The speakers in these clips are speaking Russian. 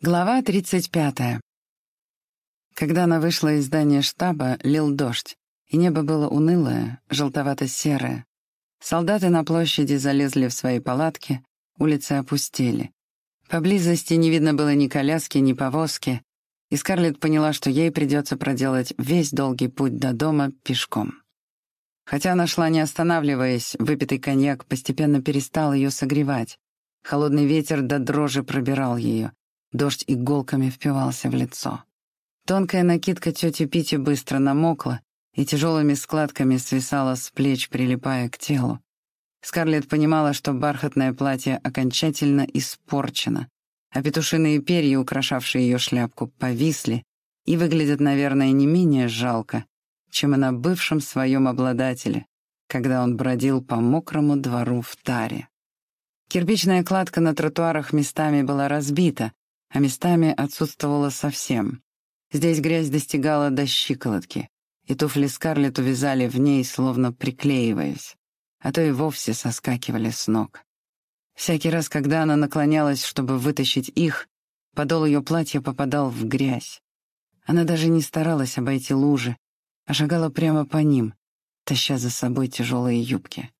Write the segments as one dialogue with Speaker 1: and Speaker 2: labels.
Speaker 1: Глава 35. Когда она вышла из здания штаба, лил дождь, и небо было унылое, желтовато-серое. Солдаты на площади залезли в свои палатки, улицы опустели. Поблизости не видно было ни коляски, ни повозки, и Скарлетт поняла, что ей придется проделать весь долгий путь до дома пешком. Хотя она шла не останавливаясь, выпитый коньяк постепенно перестал ее согревать. Холодный ветер до дрожи пробирал ее. Дождь иголками впивался в лицо. Тонкая накидка тети Пити быстро намокла и тяжелыми складками свисала с плеч, прилипая к телу. Скарлетт понимала, что бархатное платье окончательно испорчено, а петушиные перья, украшавшие ее шляпку, повисли и выглядят, наверное, не менее жалко, чем и на бывшем своем обладателе, когда он бродил по мокрому двору в таре. Кирпичная кладка на тротуарах местами была разбита, а местами отсутствовала совсем. Здесь грязь достигала до щиколотки, и туфли Скарлетт увязали в ней, словно приклеиваясь, а то и вовсе соскакивали с ног. Всякий раз, когда она наклонялась, чтобы вытащить их, подол ее платья попадал в грязь. Она даже не старалась обойти лужи, а шагала прямо по ним, таща за собой тяжелые юбки.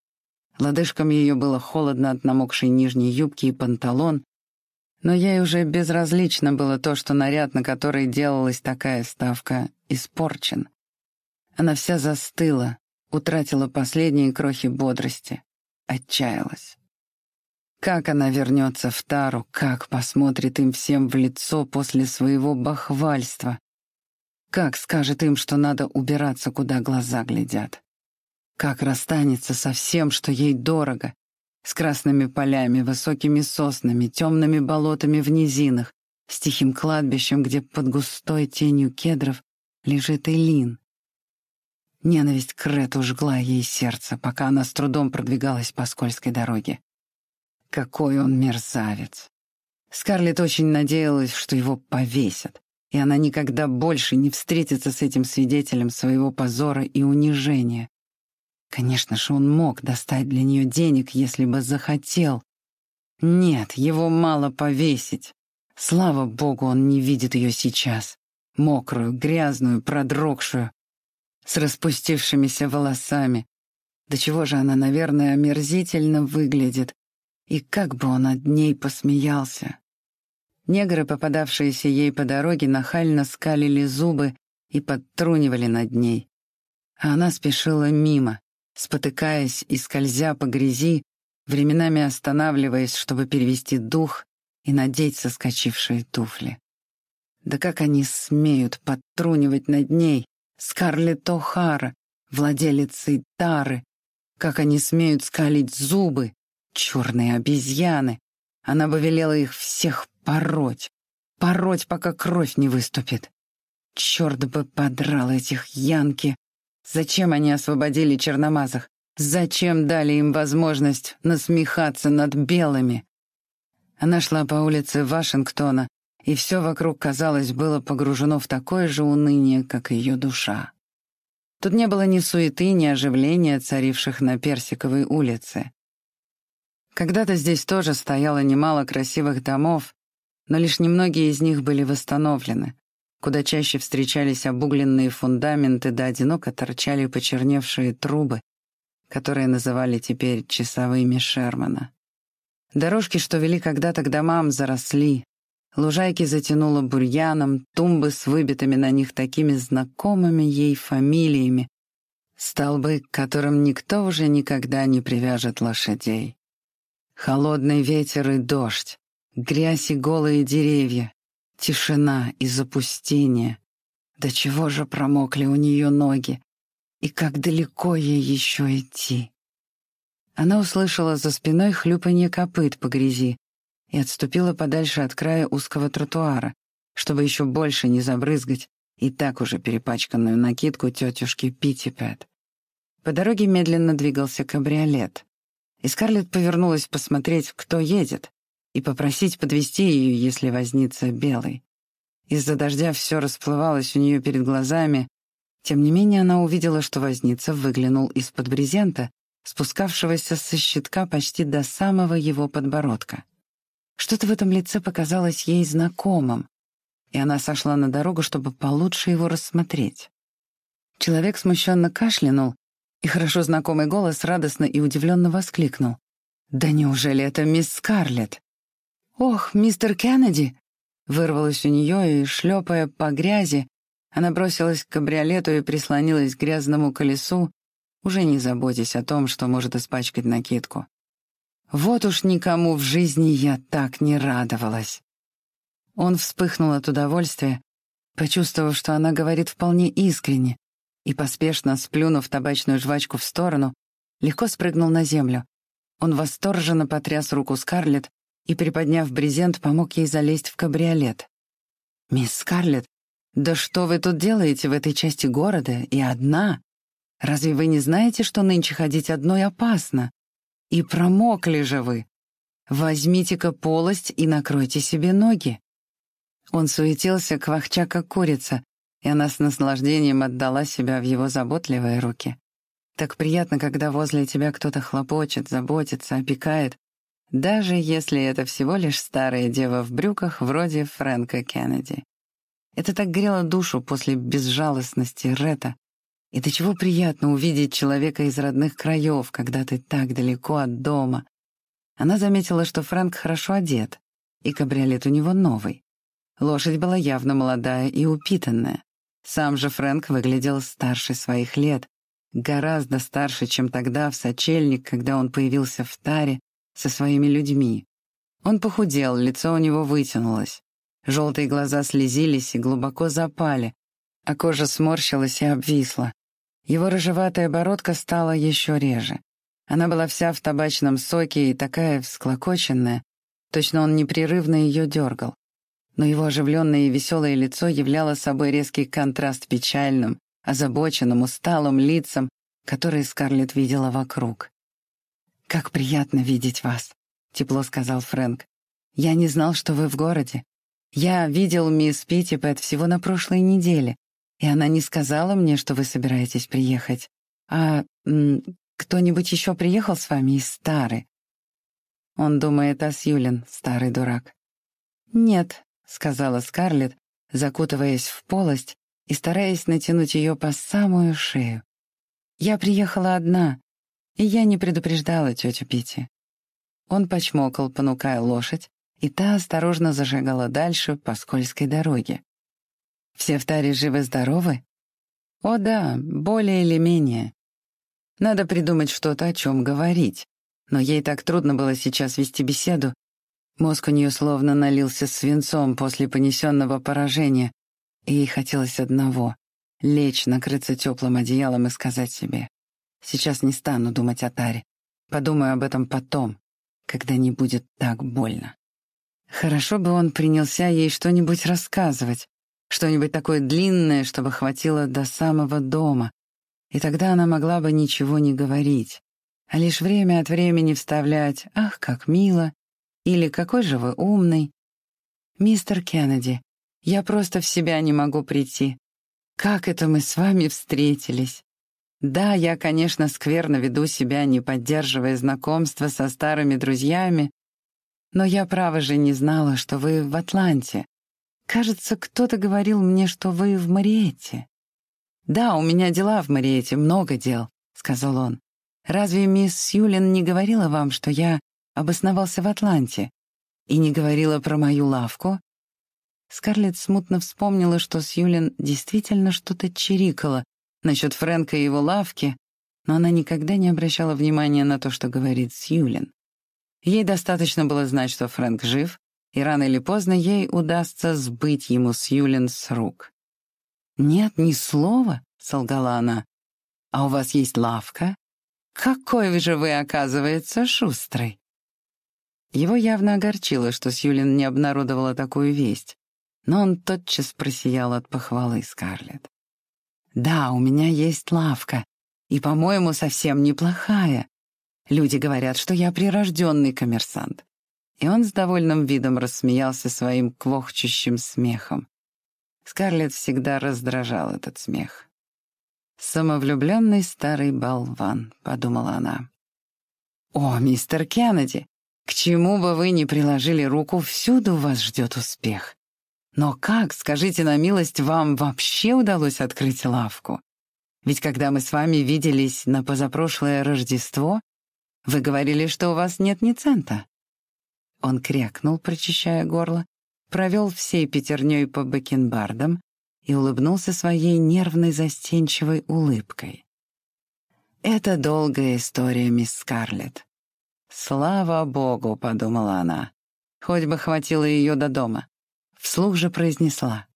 Speaker 1: Лодыжкам ее было холодно от намокшей нижней юбки и панталон, но ей уже безразлично было то, что наряд, на который делалась такая ставка, испорчен. Она вся застыла, утратила последние крохи бодрости, отчаялась. Как она вернется в Тару, как посмотрит им всем в лицо после своего бахвальства, как скажет им, что надо убираться, куда глаза глядят, как расстанется со всем, что ей дорого, с красными полями, высокими соснами, темными болотами в низинах, с тихим кладбищем, где под густой тенью кедров лежит Элин. Ненависть к Рету жгла ей сердце, пока она с трудом продвигалась по скользкой дороге. Какой он мерзавец! Скарлетт очень надеялась, что его повесят, и она никогда больше не встретится с этим свидетелем своего позора и унижения, Конечно же, он мог достать для нее денег, если бы захотел. Нет, его мало повесить. Слава богу, он не видит ее сейчас. Мокрую, грязную, продрогшую, с распустившимися волосами. До чего же она, наверное, омерзительно выглядит. И как бы он над ней посмеялся. Негры, попадавшиеся ей по дороге, нахально скалили зубы и подтрунивали над ней. А она спешила мимо, спотыкаясь и скользя по грязи, временами останавливаясь, чтобы перевести дух и надеть соскочившие туфли. Да как они смеют подтрунивать над ней, Скарлетт О'Хара, владелицей Тары, как они смеют скалить зубы, черные обезьяны. Она бы велела их всех пороть, пороть, пока кровь не выступит. Черт бы подрал этих янки, Зачем они освободили черномазых? Зачем дали им возможность насмехаться над белыми? Она шла по улице Вашингтона, и все вокруг, казалось, было погружено в такое же уныние, как ее душа. Тут не было ни суеты, ни оживления, царивших на Персиковой улице. Когда-то здесь тоже стояло немало красивых домов, но лишь немногие из них были восстановлены куда чаще встречались обугленные фундаменты да одиноко торчали почерневшие трубы, которые называли теперь часовыми Шермана. Дорожки, что вели когда-то к домам, заросли, лужайки затянуло бурьяном, тумбы с выбитыми на них такими знакомыми ей фамилиями, столбы, к которым никто уже никогда не привяжет лошадей. Холодный ветер и дождь, грязь и голые деревья, Тишина и запустение. До чего же промокли у нее ноги? И как далеко ей еще идти? Она услышала за спиной хлюпанье копыт по грязи и отступила подальше от края узкого тротуара, чтобы еще больше не забрызгать и так уже перепачканную накидку тетушки Питтипэт. По дороге медленно двигался кабриолет, и Скарлетт повернулась посмотреть, кто едет, и попросить подвести ее, если вознится белый. Из-за дождя все расплывалось у нее перед глазами. Тем не менее она увидела, что возница выглянул из-под брезента, спускавшегося со щитка почти до самого его подбородка. Что-то в этом лице показалось ей знакомым, и она сошла на дорогу, чтобы получше его рассмотреть. Человек смущенно кашлянул, и хорошо знакомый голос радостно и удивленно воскликнул. «Да неужели это мисс Скарлетт?» «Ох, мистер Кеннеди!» Вырвалось у нее, и, шлепая по грязи, она бросилась к кабриолету и прислонилась к грязному колесу, уже не заботясь о том, что может испачкать накидку. Вот уж никому в жизни я так не радовалась. Он вспыхнул от удовольствия, почувствовав, что она говорит вполне искренне, и, поспешно сплюнув табачную жвачку в сторону, легко спрыгнул на землю. Он восторженно потряс руку Скарлетт и, приподняв брезент, помог ей залезть в кабриолет. «Мисс Скарлетт, да что вы тут делаете в этой части города и одна? Разве вы не знаете, что нынче ходить одной опасно? И промокли же вы. Возьмите-ка полость и накройте себе ноги». Он суетился, квахча как курица, и она с наслаждением отдала себя в его заботливые руки. Так приятно, когда возле тебя кто-то хлопочет, заботится, опекает, даже если это всего лишь старая дева в брюках вроде Фрэнка Кеннеди. Это так грело душу после безжалостности Ретта. И до чего приятно увидеть человека из родных краев, когда ты так далеко от дома. Она заметила, что Фрэнк хорошо одет, и кабриолет у него новый. Лошадь была явно молодая и упитанная. Сам же Фрэнк выглядел старше своих лет, гораздо старше, чем тогда в сочельник, когда он появился в таре со своими людьми. Он похудел, лицо у него вытянулось. Желтые глаза слезились и глубоко запали, а кожа сморщилась и обвисла. Его рыжеватая бородка стала еще реже. Она была вся в табачном соке и такая всклокоченная, точно он непрерывно ее дергал но его оживленное и веселое лицо являло собой резкий контраст печальным, озабоченным, усталым лицам, которые Скарлетт видела вокруг. «Как приятно видеть вас», — тепло сказал Фрэнк. «Я не знал, что вы в городе. Я видел мисс Питтипэт всего на прошлой неделе, и она не сказала мне, что вы собираетесь приехать. А кто-нибудь еще приехал с вами из Стары?» Он думает о Сьюлин, старый дурак. «Нет, — сказала Скарлетт, закутываясь в полость и стараясь натянуть ее по самую шею. «Я приехала одна, я не предупреждала тетю Пити». Он почмокал, понукая лошадь, и та осторожно зажигала дальше по скользкой дороге. «Все в таре живы-здоровы?» «О да, более или менее. Надо придумать что-то, о чем говорить, но ей так трудно было сейчас вести беседу, Мозг у нее словно налился свинцом после понесенного поражения, и ей хотелось одного — лечь, накрыться теплым одеялом и сказать себе «Сейчас не стану думать о Таре. Подумаю об этом потом, когда не будет так больно». Хорошо бы он принялся ей что-нибудь рассказывать, что-нибудь такое длинное, чтобы хватило до самого дома, и тогда она могла бы ничего не говорить, а лишь время от времени вставлять «Ах, как мило!» Или «Какой же вы умный!» «Мистер Кеннеди, я просто в себя не могу прийти. Как это мы с вами встретились?» Да, я, конечно, скверно веду себя, не поддерживая знакомства со старыми друзьями, но я, право же, не знала, что вы в Атланте. Кажется, кто-то говорил мне, что вы в Мариете. «Да, у меня дела в Мариете, много дел», — сказал он. «Разве мисс Сьюлин не говорила вам, что я обосновался в Атланте, и не говорила про мою лавку. Скарлетт смутно вспомнила, что Сьюлин действительно что-то чирикала насчет Фрэнка и его лавки, но она никогда не обращала внимания на то, что говорит Сьюлин. Ей достаточно было знать, что Фрэнк жив, и рано или поздно ей удастся сбыть ему Сьюлин с рук. «Нет, ни слова», — солгала она. «А у вас есть лавка? Какой же вы, оказывается, шустрый!» Его явно огорчило, что Сьюлин не обнародовала такую весть, но он тотчас просиял от похвалы Скарлетт. «Да, у меня есть лавка, и, по-моему, совсем неплохая. Люди говорят, что я прирожденный коммерсант». И он с довольным видом рассмеялся своим квохчущим смехом. Скарлетт всегда раздражал этот смех. «Самовлюбленный старый болван», — подумала она. «О, мистер Кеннеди, К чему бы вы ни приложили руку, всюду вас ждет успех. Но как, скажите на милость, вам вообще удалось открыть лавку? Ведь когда мы с вами виделись на позапрошлое Рождество, вы говорили, что у вас нет ни цента. Он крякнул, прочищая горло, провел всей пятерней по бакенбардам и улыбнулся своей нервной застенчивой улыбкой. «Это долгая история, мисс Скарлетт. «Слава богу», — подумала она, — «хоть бы хватило ее до дома». Вслух же произнесла.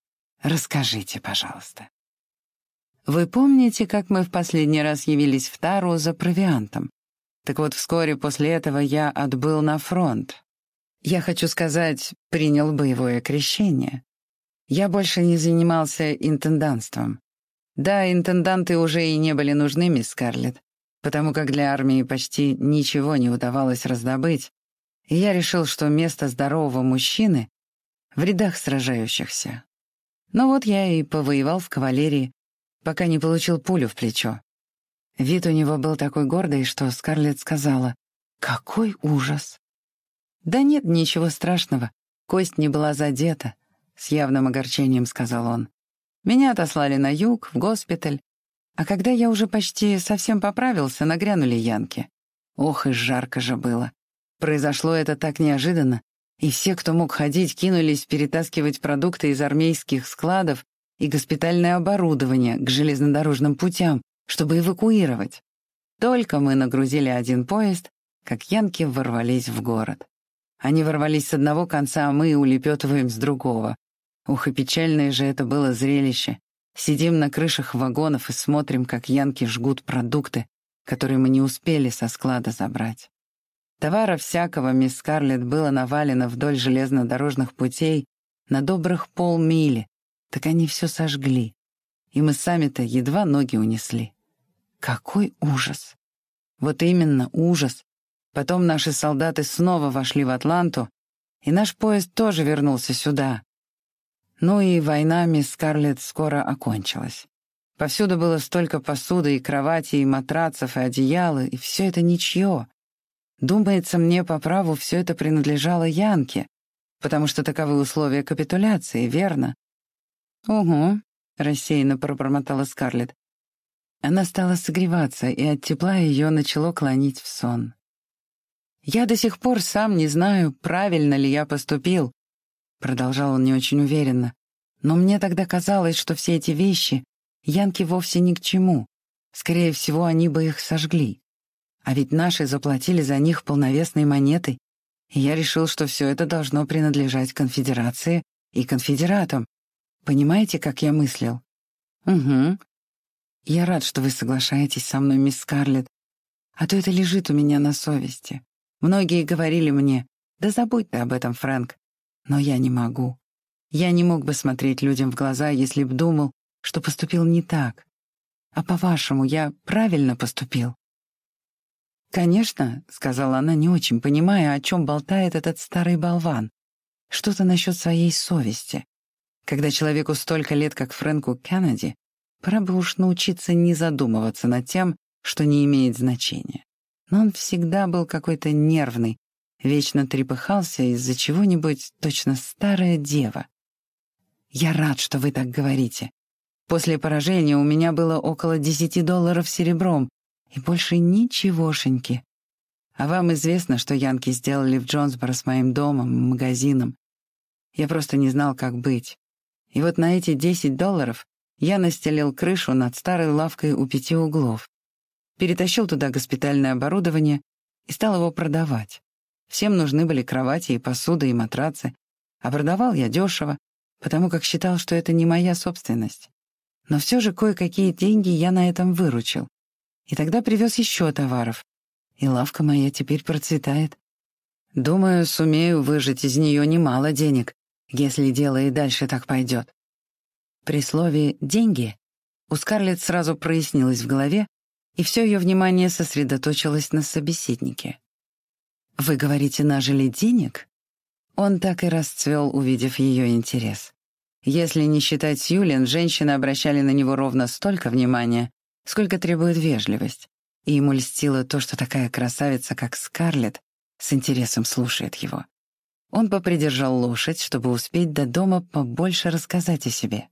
Speaker 1: «Расскажите, пожалуйста». Вы помните, как мы в последний раз явились в Тару за провиантом? Так вот, вскоре после этого я отбыл на фронт. Я хочу сказать, принял боевое крещение. Я больше не занимался интендантством. Да, интенданты уже и не были нужны, мисс Скарлетт, потому как для армии почти ничего не удавалось раздобыть, и я решил, что место здорового мужчины в рядах сражающихся. Но вот я и повоевал в кавалерии, пока не получил пулю в плечо. Вид у него был такой гордый, что Скарлетт сказала, «Какой ужас!» «Да нет, ничего страшного, кость не была задета», — с явным огорчением сказал он. «Меня отослали на юг, в госпиталь, а когда я уже почти совсем поправился, нагрянули янки. Ох, и жарко же было. Произошло это так неожиданно, и все, кто мог ходить, кинулись перетаскивать продукты из армейских складов и госпитальное оборудование к железнодорожным путям, чтобы эвакуировать. Только мы нагрузили один поезд, как янки ворвались в город. Они ворвались с одного конца, а мы улепетываем с другого. Ух, и печальное же это было зрелище. Сидим на крышах вагонов и смотрим, как янки жгут продукты, которые мы не успели со склада забрать. Товара всякого мисс Скарлетт было навалено вдоль железнодорожных путей на добрых полмили, так они все сожгли. И мы сами-то едва ноги унесли. Какой ужас! Вот именно, ужас. Потом наши солдаты снова вошли в Атланту, и наш поезд тоже вернулся сюда, ну и война мисс Скарлетт скоро окончилась. Повсюду было столько посуды и кровати, и матрацев, и одеяла, и все это ничье. Думается, мне по праву все это принадлежало Янке, потому что таковы условия капитуляции, верно? «Угу», — рассеянно пробормотала Скарлетт. Она стала согреваться, и от тепла ее начало клонить в сон. «Я до сих пор сам не знаю, правильно ли я поступил, продолжал он не очень уверенно. Но мне тогда казалось, что все эти вещи Янки вовсе ни к чему. Скорее всего, они бы их сожгли. А ведь наши заплатили за них полновесной монетой, и я решил, что все это должно принадлежать конфедерации и конфедератам. Понимаете, как я мыслил? Угу. Я рад, что вы соглашаетесь со мной, мисс Скарлетт. А то это лежит у меня на совести. Многие говорили мне, да забудь ты об этом, Фрэнк. Но я не могу. Я не мог бы смотреть людям в глаза, если б думал, что поступил не так. А по-вашему, я правильно поступил? «Конечно», — сказала она, не очень понимая, о чем болтает этот старый болван. Что-то насчет своей совести. Когда человеку столько лет, как Фрэнку Кеннеди, пора бы уж научиться не задумываться над тем, что не имеет значения. Но он всегда был какой-то нервный, Вечно трепыхался из-за чего-нибудь, точно старая дева. «Я рад, что вы так говорите. После поражения у меня было около десяти долларов серебром и больше ничегошеньки. А вам известно, что янки сделали в Джонсборо с моим домом, магазином. Я просто не знал, как быть. И вот на эти десять долларов я настелил крышу над старой лавкой у пяти углов, перетащил туда госпитальное оборудование и стал его продавать. Всем нужны были кровати и посуда, и матрацы, а продавал я дешево, потому как считал, что это не моя собственность. Но все же кое-какие деньги я на этом выручил. И тогда привез еще товаров. И лавка моя теперь процветает. Думаю, сумею выжить из нее немало денег, если дело и дальше так пойдет. При слове «деньги» у Скарлетт сразу прояснилось в голове, и все ее внимание сосредоточилось на собеседнике. «Вы говорите, нажили денег?» Он так и расцвел, увидев ее интерес. Если не считать Сьюлин, женщины обращали на него ровно столько внимания, сколько требует вежливость. И ему льстило то, что такая красавица, как Скарлетт, с интересом слушает его. Он попридержал лошадь, чтобы успеть до дома побольше рассказать о себе.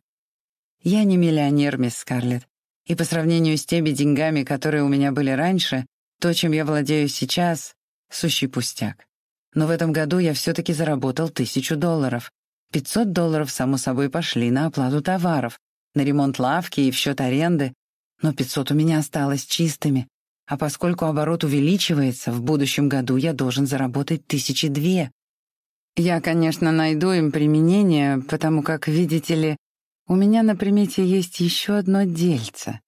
Speaker 1: «Я не миллионер, мисс Скарлетт, и по сравнению с теми деньгами, которые у меня были раньше, то, чем я владею сейчас, — сущий пустяк. Но в этом году я все-таки заработал тысячу долларов. Пятьсот долларов, само собой, пошли на оплату товаров, на ремонт лавки и в счет аренды, но пятьсот у меня осталось чистыми, а поскольку оборот увеличивается, в будущем году я должен заработать тысячи две. Я, конечно, найду им применение, потому как, видите ли, у меня на примете есть еще одно дельце.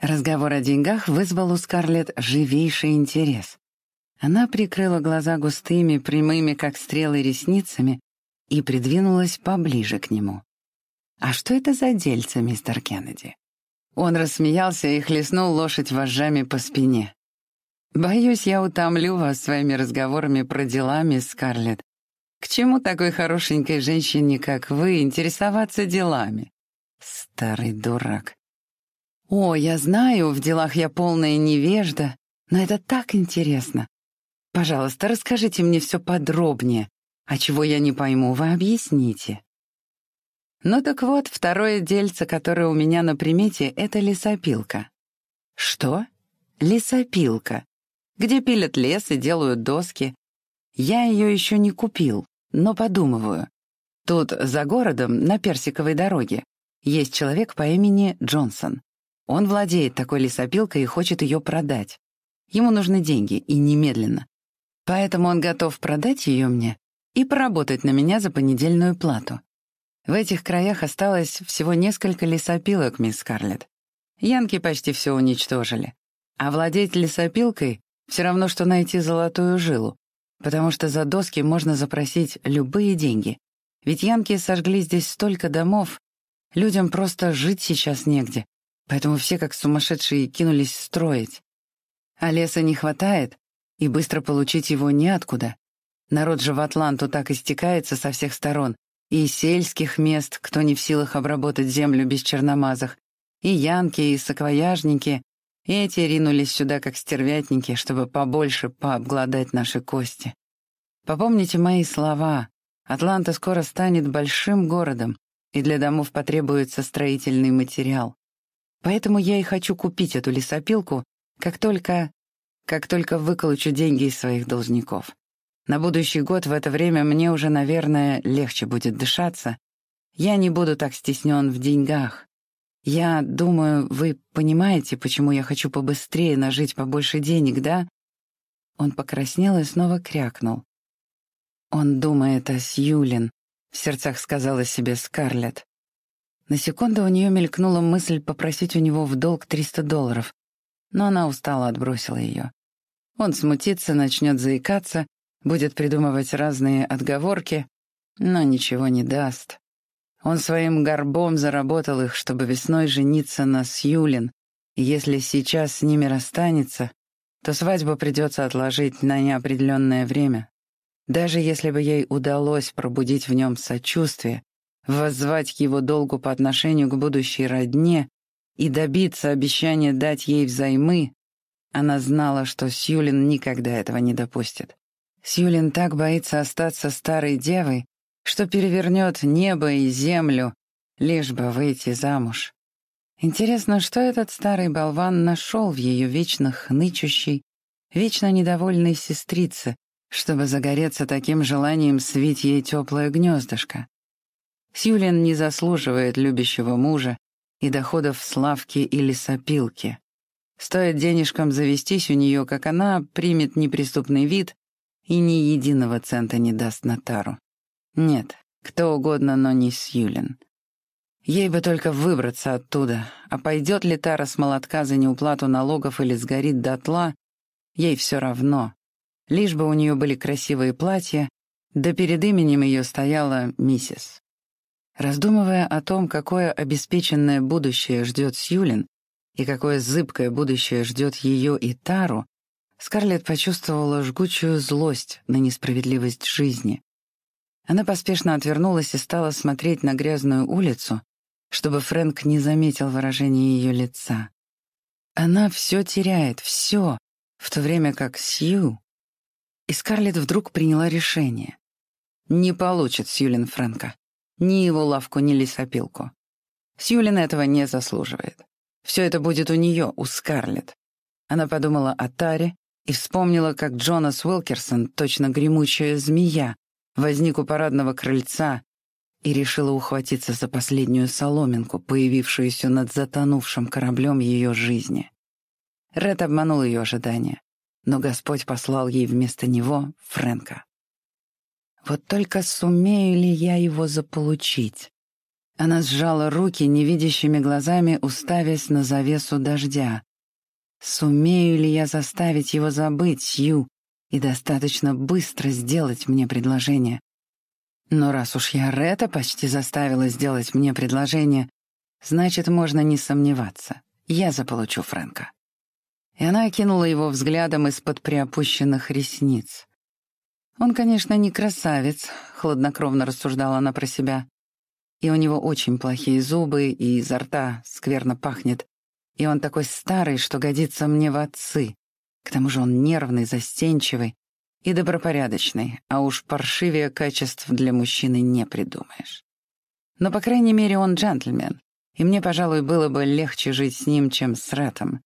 Speaker 1: Разговор о деньгах вызвал у Скарлетт живейший интерес. Она прикрыла глаза густыми, прямыми, как стрелы, ресницами и придвинулась поближе к нему. «А что это за дельце, мистер Кеннеди?» Он рассмеялся и хлестнул лошадь вожжами по спине. «Боюсь, я утомлю вас своими разговорами про дела, мисс Скарлетт, к чему такой хорошенькой женщине, как вы, интересоваться делами? Старый дурак. О, я знаю, в делах я полная невежда, но это так интересно. Пожалуйста, расскажите мне все подробнее. А чего я не пойму, вы объясните. Ну так вот, второе дельце, которое у меня на примете, это лесопилка. Что? Лесопилка. Где пилят лес и делают доски. Я ее еще не купил, но подумываю. Тут, за городом, на Персиковой дороге, есть человек по имени Джонсон. Он владеет такой лесопилкой и хочет ее продать. Ему нужны деньги, и немедленно. Поэтому он готов продать ее мне и поработать на меня за понедельную плату. В этих краях осталось всего несколько лесопилок, мисс Скарлетт. Янки почти все уничтожили. А владеть лесопилкой — все равно, что найти золотую жилу потому что за доски можно запросить любые деньги. Ведь янки сожгли здесь столько домов, людям просто жить сейчас негде, поэтому все как сумасшедшие кинулись строить. А леса не хватает, и быстро получить его неоткуда. Народ же в Атланту так истекается со всех сторон, и сельских мест, кто не в силах обработать землю без черномазых, и янки, и саквояжники, и эти ринулись сюда как стервятники, чтобы побольше пообгладать наши кости. Попомните мои слова. Атланта скоро станет большим городом, и для домов потребуется строительный материал. Поэтому я и хочу купить эту лесопилку, как только... как только выколочу деньги из своих должников. На будущий год в это время мне уже, наверное, легче будет дышаться. Я не буду так стеснен в деньгах. Я думаю, вы понимаете, почему я хочу побыстрее нажить побольше денег, да?» Он покраснел и снова крякнул. «Он думает о Сьюлин», — в сердцах сказала себе Скарлетт. На секунду у нее мелькнула мысль попросить у него в долг 300 долларов, но она устало отбросила ее. Он смутится, начнет заикаться, будет придумывать разные отговорки, но ничего не даст. Он своим горбом заработал их, чтобы весной жениться на Сьюлин, и если сейчас с ними расстанется, то свадьбу придется отложить на неопределенное время. Даже если бы ей удалось пробудить в нем сочувствие, воззвать к его долгу по отношению к будущей родне и добиться обещания дать ей взаймы, она знала, что Сьюлин никогда этого не допустит. Сьюлин так боится остаться старой девой, что перевернет небо и землю, лишь бы выйти замуж. Интересно, что этот старый болван нашел в ее вечно хнычущей, вечно недовольной сестрице, чтобы загореться таким желанием свить ей теплое гнездышко. Сьюлин не заслуживает любящего мужа и доходов славки или сопилки. Стоит денежкам завестись у нее, как она примет неприступный вид и ни единого цента не даст Натару. Нет, кто угодно, но не Сьюлин. Ей бы только выбраться оттуда, а пойдет ли Тара с молотка за неуплату налогов или сгорит дотла, ей все равно. Лишь бы у нее были красивые платья, да перед именем ее стояла миссис. Раздумывая о том, какое обеспеченное будущее ждет Сьюлин и какое зыбкое будущее ждет ее и Тару, Скарлетт почувствовала жгучую злость на несправедливость жизни. Она поспешно отвернулась и стала смотреть на грязную улицу, чтобы Фрэнк не заметил выражения ее лица. Она все теряет, все, в то время как Сью... И Скарлетт вдруг приняла решение. Не получит Сьюлин Фрэнка. Ни его лавку, ни лесопилку. Сьюлин этого не заслуживает. Все это будет у нее, у Скарлетт. Она подумала о Таре и вспомнила, как Джонас Уилкерсон, точно гремучая змея, возник у парадного крыльца и решила ухватиться за последнюю соломинку, появившуюся над затонувшим кораблем ее жизни. Ред обманул ее ожидания, но Господь послал ей вместо него Фрэнка. Вот только сумею ли я его заполучить? Она сжала руки невидящими глазами, уставясь на завесу дождя. Сумею ли я заставить его забыть Сью и достаточно быстро сделать мне предложение? Но раз уж я Рета почти заставила сделать мне предложение, значит, можно не сомневаться. Я заполучу Фрэнка. И она окинула его взглядом из-под приопущенных ресниц. Он, конечно, не красавец, хладнокровно рассуждала она про себя. И у него очень плохие зубы, и изо рта скверно пахнет. И он такой старый, что годится мне в отцы. К тому же он нервный, застенчивый, и добропорядочный, а уж паршивее качеств для мужчины не придумаешь. Но, по крайней мере, он джентльмен, и мне, пожалуй, было бы легче жить с ним, чем с Рэтом.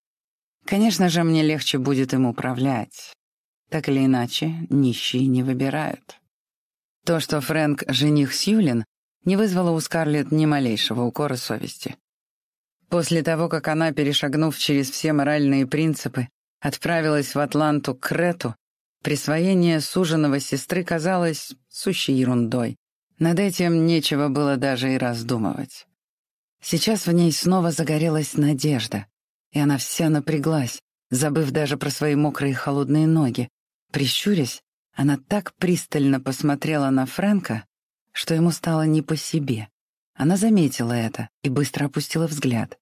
Speaker 1: Конечно же, мне легче будет им управлять. Так или иначе, нищие не выбирают. То, что Фрэнк — жених Сьюлин, не вызвало у Скарлетт ни малейшего укора совести. После того, как она, перешагнув через все моральные принципы, отправилась в Атланту к Рету, Присвоение суженого сестры казалось сущей ерундой. Над этим нечего было даже и раздумывать. Сейчас в ней снова загорелась надежда, и она вся напряглась, забыв даже про свои мокрые холодные ноги. Прищурясь, она так пристально посмотрела на Фрэнка, что ему стало не по себе. Она заметила это и быстро опустила взгляд.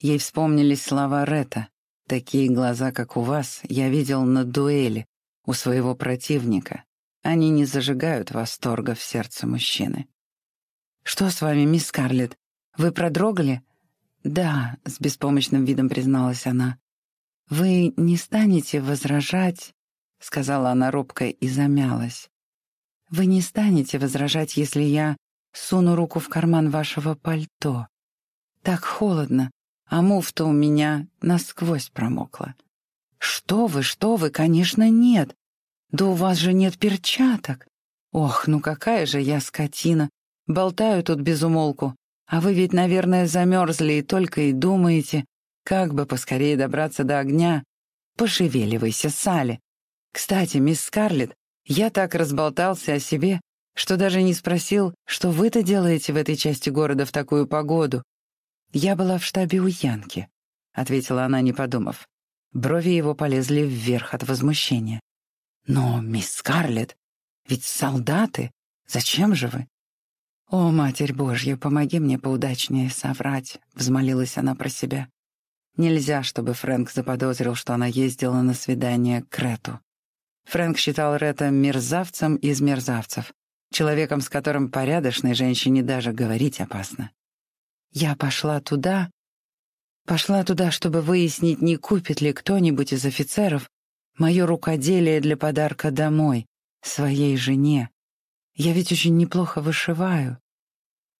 Speaker 1: Ей вспомнились слова Рета. «Такие глаза, как у вас, я видел на дуэли, у своего противника. Они не зажигают восторга в сердце мужчины. «Что с вами, мисс Карлетт? Вы продрогли?» «Да», — с беспомощным видом призналась она. «Вы не станете возражать?» — сказала она робко и замялась. «Вы не станете возражать, если я суну руку в карман вашего пальто. Так холодно, а муфта у меня насквозь промокла». «Что вы, что вы, конечно, нет. Да у вас же нет перчаток. Ох, ну какая же я скотина. Болтаю тут без умолку. А вы ведь, наверное, замерзли и только и думаете, как бы поскорее добраться до огня. Пошевеливайся, Салли. Кстати, мисс Скарлетт, я так разболтался о себе, что даже не спросил, что вы-то делаете в этой части города в такую погоду. Я была в штабе у Янки, — ответила она, не подумав. Брови его полезли вверх от возмущения. «Но, мисс Скарлетт, ведь солдаты, зачем же вы?» «О, Матерь Божья, помоги мне поудачнее соврать», — взмолилась она про себя. Нельзя, чтобы Фрэнк заподозрил, что она ездила на свидание к Рету. Фрэнк считал Рета мерзавцем из мерзавцев, человеком, с которым порядочной женщине даже говорить опасно. «Я пошла туда, пошла туда, чтобы выяснить, не купит ли кто-нибудь из офицеров Мое рукоделие для подарка домой, своей жене. Я ведь очень неплохо вышиваю.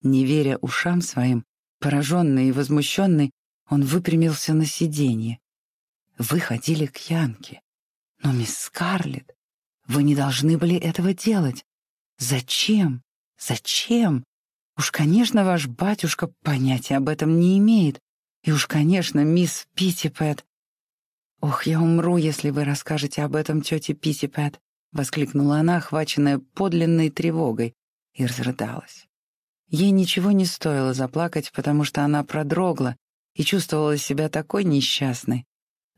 Speaker 1: Не веря ушам своим, пораженный и возмущенный, он выпрямился на сиденье. Вы ходили к Янке. Но, мисс Скарлетт, вы не должны были этого делать. Зачем? Зачем? Уж, конечно, ваш батюшка понятия об этом не имеет. И уж, конечно, мисс Питтипэт «Ох, я умру, если вы расскажете об этом тете Писипэт», — воскликнула она, охваченная подлинной тревогой, и разрыдалась. Ей ничего не стоило заплакать, потому что она продрогла и чувствовала себя такой несчастной.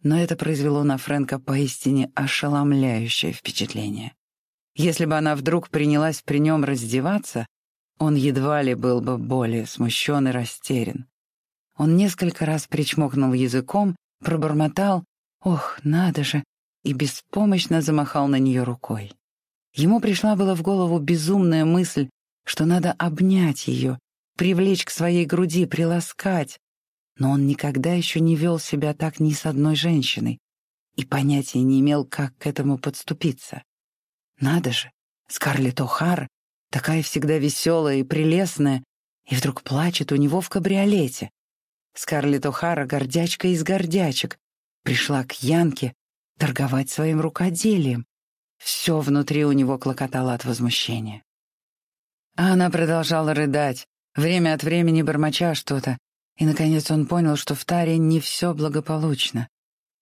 Speaker 1: Но это произвело на Фрэнка поистине ошеломляющее впечатление. Если бы она вдруг принялась при нем раздеваться, он едва ли был бы более смущен и растерян. Он несколько раз причмокнул языком, пробормотал Ох, надо же! И беспомощно замахал на нее рукой. Ему пришла была в голову безумная мысль, что надо обнять ее, привлечь к своей груди, приласкать. Но он никогда еще не вел себя так ни с одной женщиной и понятия не имел, как к этому подступиться. Надо же, Скарлетт О'Хара, такая всегда веселая и прелестная, и вдруг плачет у него в кабриолете. Скарлетт О'Хара, гордячка из гордячек, пришла к Янке торговать своим рукоделием. Все внутри у него клокотало от возмущения. А она продолжала рыдать, время от времени бормоча что-то, и, наконец, он понял, что в Таре не все благополучно.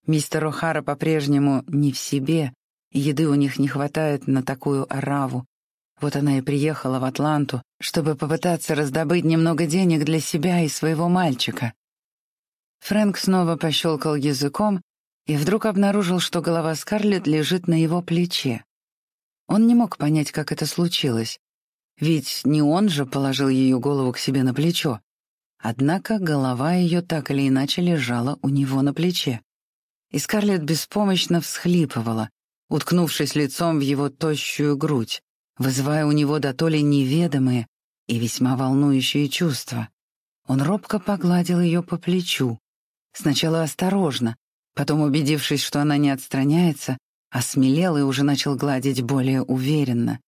Speaker 1: Мистер О'Хара по-прежнему не в себе, еды у них не хватает на такую ораву. Вот она и приехала в Атланту, чтобы попытаться раздобыть немного денег для себя и своего мальчика. Фрэнк снова пощелкал языком и вдруг обнаружил, что голова Скарлетт лежит на его плече. Он не мог понять, как это случилось, ведь не он же положил ее голову к себе на плечо. Однако голова ее так или иначе лежала у него на плече. И Скарлетт беспомощно всхлипывала, уткнувшись лицом в его тощую грудь, вызывая у него до то ли неведомые и весьма волнующие чувства. Он робко погладил ее по плечу, сначала осторожно, потом, убедившись, что она не отстраняется, осмелел и уже начал гладить более уверенно.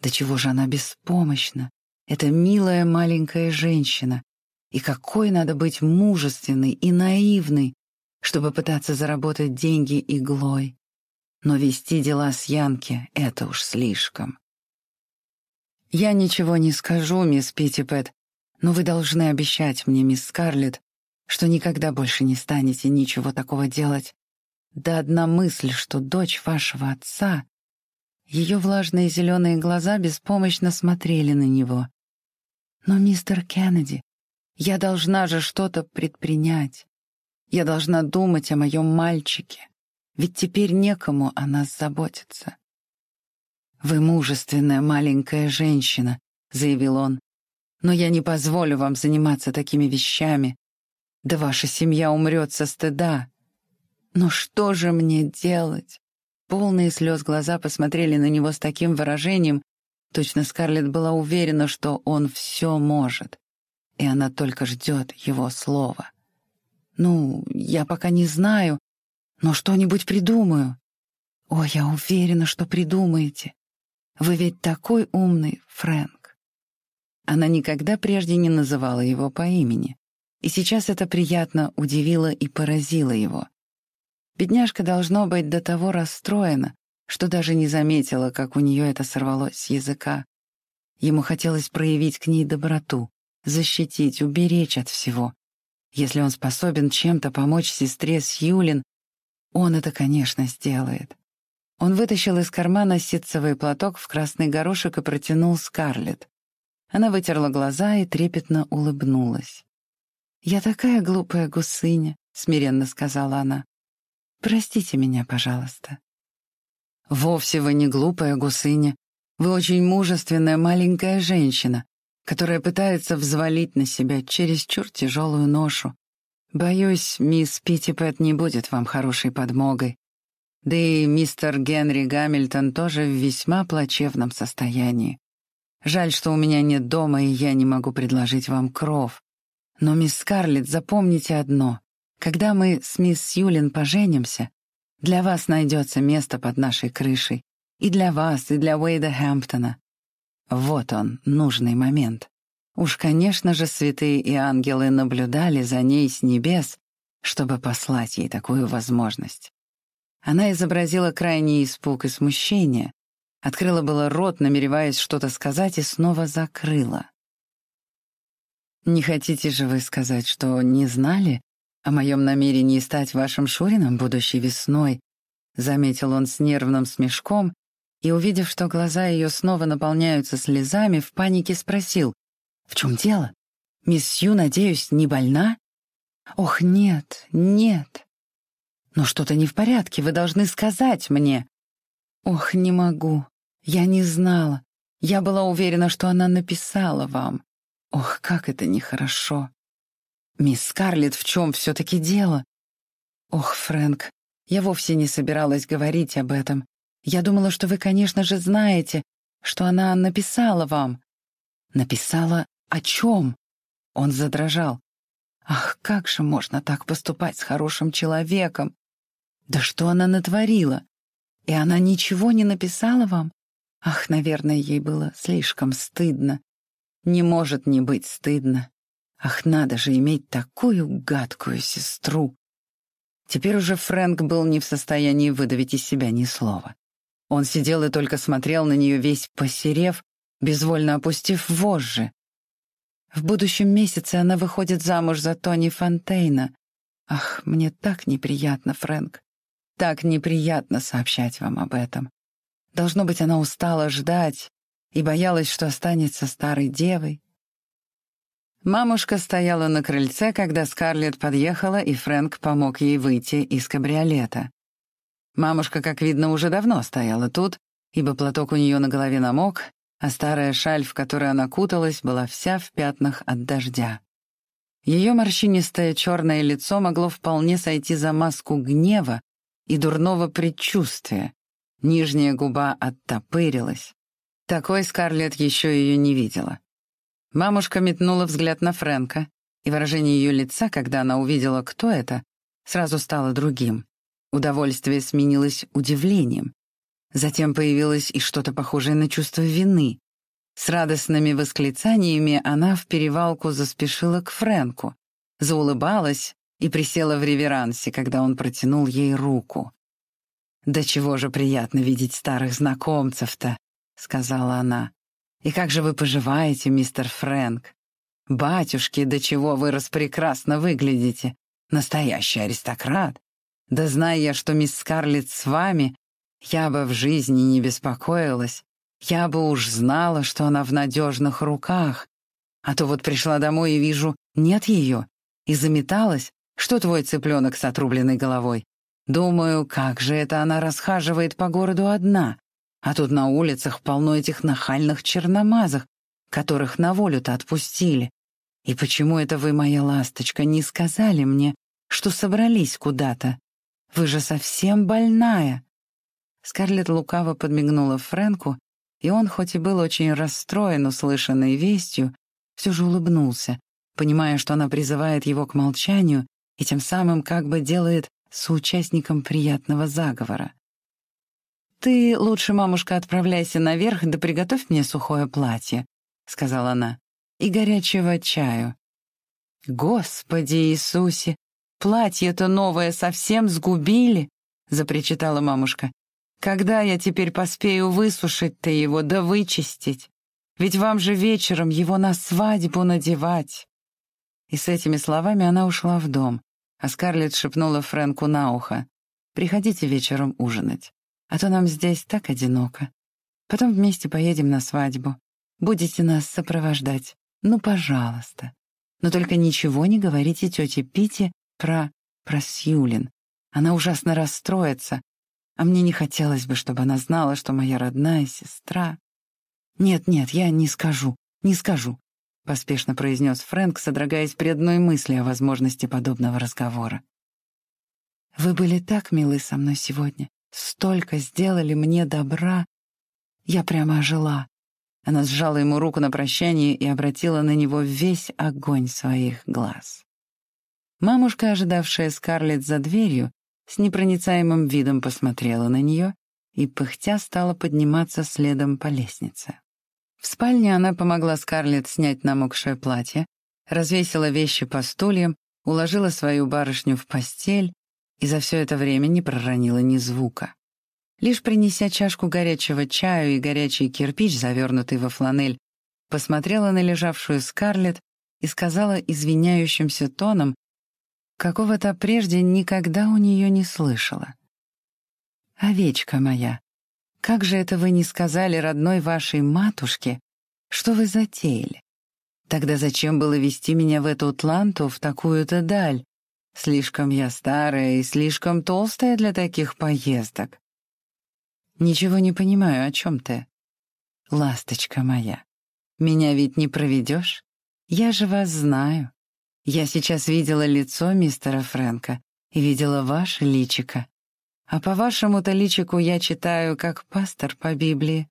Speaker 1: Да чего же она беспомощна, эта милая маленькая женщина, и какой надо быть мужественной и наивной, чтобы пытаться заработать деньги иглой. Но вести дела с Янки — это уж слишком. «Я ничего не скажу, мисс Питтипэт, но вы должны обещать мне, мисс Скарлетт, что никогда больше не станете ничего такого делать. Да одна мысль, что дочь вашего отца...» Ее влажные зеленые глаза беспомощно смотрели на него. «Но, мистер Кеннеди, я должна же что-то предпринять. Я должна думать о моем мальчике, ведь теперь некому о нас заботиться. «Вы мужественная маленькая женщина», — заявил он, «но я не позволю вам заниматься такими вещами. Да ваша семья умрет со стыда. Но что же мне делать?» Полные слез глаза посмотрели на него с таким выражением, точно Скарлетт была уверена, что он все может и она только ждет его слова. «Ну, я пока не знаю, но что-нибудь придумаю». «О, я уверена, что придумаете. Вы ведь такой умный, Фрэнк». Она никогда прежде не называла его по имени, и сейчас это приятно удивило и поразило его. Бедняжка должно быть до того расстроена, что даже не заметила, как у нее это сорвалось с языка. Ему хотелось проявить к ней доброту, защитить, уберечь от всего. Если он способен чем-то помочь сестре Сьюлин, он это, конечно, сделает. Он вытащил из кармана ситцевый платок в красный горошек и протянул Скарлетт. Она вытерла глаза и трепетно улыбнулась. «Я такая глупая гусыня», — смиренно сказала она. «Простите меня, пожалуйста». «Вовсе вы не глупая гусыня. Вы очень мужественная маленькая женщина, которая пытается взвалить на себя чересчур тяжелую ношу. Боюсь, мисс Питтипэт не будет вам хорошей подмогой. Да и мистер Генри Гамильтон тоже в весьма плачевном состоянии. Жаль, что у меня нет дома, и я не могу предложить вам кров. Но, мисс Скарлетт, запомните одно. Когда мы с мисс Сьюлин поженимся, для вас найдется место под нашей крышей. И для вас, и для Уэйда Хэмптона. Вот он, нужный момент. Уж, конечно же, святые и ангелы наблюдали за ней с небес, чтобы послать ей такую возможность. Она изобразила крайний испуг и смущение, открыла было рот, намереваясь что-то сказать, и снова закрыла. «Не хотите же вы сказать, что не знали о моем намерении стать вашим Шурином будущей весной?» — заметил он с нервным смешком и, увидев, что глаза ее снова наполняются слезами, в панике спросил, «В чем дело? Мисс Сью, надеюсь, не больна?» «Ох, нет, нет. Но что-то не в порядке, вы должны сказать мне». «Ох, не могу. Я не знала. Я была уверена, что она написала вам. Ох, как это нехорошо. Мисс Скарлетт, в чем все-таки дело? Ох, Фрэнк, я вовсе не собиралась говорить об этом. Я думала, что вы, конечно же, знаете, что она написала вам. Написала о чем? Он задрожал. Ах, как же можно так поступать с хорошим человеком? Да что она натворила? И она ничего не написала вам? Ах, наверное, ей было слишком стыдно. Не может не быть стыдно. Ах, надо же иметь такую гадкую сестру. Теперь уже Фрэнк был не в состоянии выдавить из себя ни слова. Он сидел и только смотрел на нее весь посерев, безвольно опустив вожжи. В будущем месяце она выходит замуж за Тони Фонтейна. Ах, мне так неприятно, Фрэнк. Так неприятно сообщать вам об этом. Должно быть, она устала ждать и боялась, что останется старой девой. Мамушка стояла на крыльце, когда Скарлетт подъехала, и Фрэнк помог ей выйти из кабриолета. Мамушка, как видно, уже давно стояла тут, ибо платок у нее на голове намок, а старая шаль, в которой она куталась, была вся в пятнах от дождя. Ее морщинистое черное лицо могло вполне сойти за маску гнева и дурного предчувствия. Нижняя губа оттопырилась. Такой Скарлетт еще ее не видела. Мамушка метнула взгляд на Фрэнка, и выражение ее лица, когда она увидела, кто это, сразу стало другим. Удовольствие сменилось удивлением. Затем появилось и что-то похожее на чувство вины. С радостными восклицаниями она в перевалку заспешила к Фрэнку, заулыбалась и присела в реверансе, когда он протянул ей руку. «Да чего же приятно видеть старых знакомцев-то», — сказала она. «И как же вы поживаете, мистер Фрэнк? Батюшки, до чего вы распрекрасно выглядите. Настоящий аристократ. Да зная я, что мисс Скарлетт с вами, я бы в жизни не беспокоилась. Я бы уж знала, что она в надежных руках. А то вот пришла домой и вижу, нет ее. И заметалась, что твой цыпленок с отрубленной головой. Думаю, как же это она расхаживает по городу одна. А тут на улицах полно этих нахальных черномазых, которых на волю-то отпустили. И почему это вы, моя ласточка, не сказали мне, что собрались куда-то? Вы же совсем больная. Скарлетт лукаво подмигнула Фрэнку, и он, хоть и был очень расстроен услышанной вестью, все же улыбнулся, понимая, что она призывает его к молчанию и тем самым как бы делает соучастником приятного заговора. «Ты лучше, мамушка, отправляйся наверх, да приготовь мне сухое платье», — сказала она, — «и горячего чаю». «Господи Иисусе, платье-то новое совсем сгубили», — запричитала мамушка. Когда я теперь поспею высушить-то его да вычистить? Ведь вам же вечером его на свадьбу надевать». И с этими словами она ушла в дом, а Скарлетт шепнула Фрэнку на ухо. «Приходите вечером ужинать, а то нам здесь так одиноко. Потом вместе поедем на свадьбу. Будете нас сопровождать. Ну, пожалуйста. Но только ничего не говорите тете Пите про... про Сьюлин. Она ужасно расстроится, а мне не хотелось бы, чтобы она знала, что моя родная сестра... «Нет-нет, я не скажу, не скажу», — поспешно произнес Фрэнк, содрогаясь при одной мысли о возможности подобного разговора. «Вы были так милы со мной сегодня, столько сделали мне добра. Я прямо ожила». Она сжала ему руку на прощание и обратила на него весь огонь своих глаз. Мамушка, ожидавшая Скарлетт за дверью, с непроницаемым видом посмотрела на нее и, пыхтя, стала подниматься следом по лестнице. В спальне она помогла Скарлетт снять намокшее платье, развесила вещи по стульям, уложила свою барышню в постель и за все это время не проронила ни звука. Лишь принеся чашку горячего чаю и горячий кирпич, завернутый во фланель, посмотрела на лежавшую Скарлетт и сказала извиняющимся тоном, какого-то прежде никогда у нее не слышала. «Овечка моя, как же это вы не сказали родной вашей матушке, что вы затеяли? Тогда зачем было вести меня в эту Атланту, в такую-то даль? Слишком я старая и слишком толстая для таких поездок. Ничего не понимаю, о чем ты. Ласточка моя, меня ведь не проведешь? Я же вас знаю. Я сейчас видела лицо мистера Фрэнка и видела ваше личико. А по вашему-то личику я читаю, как пастор по Библии.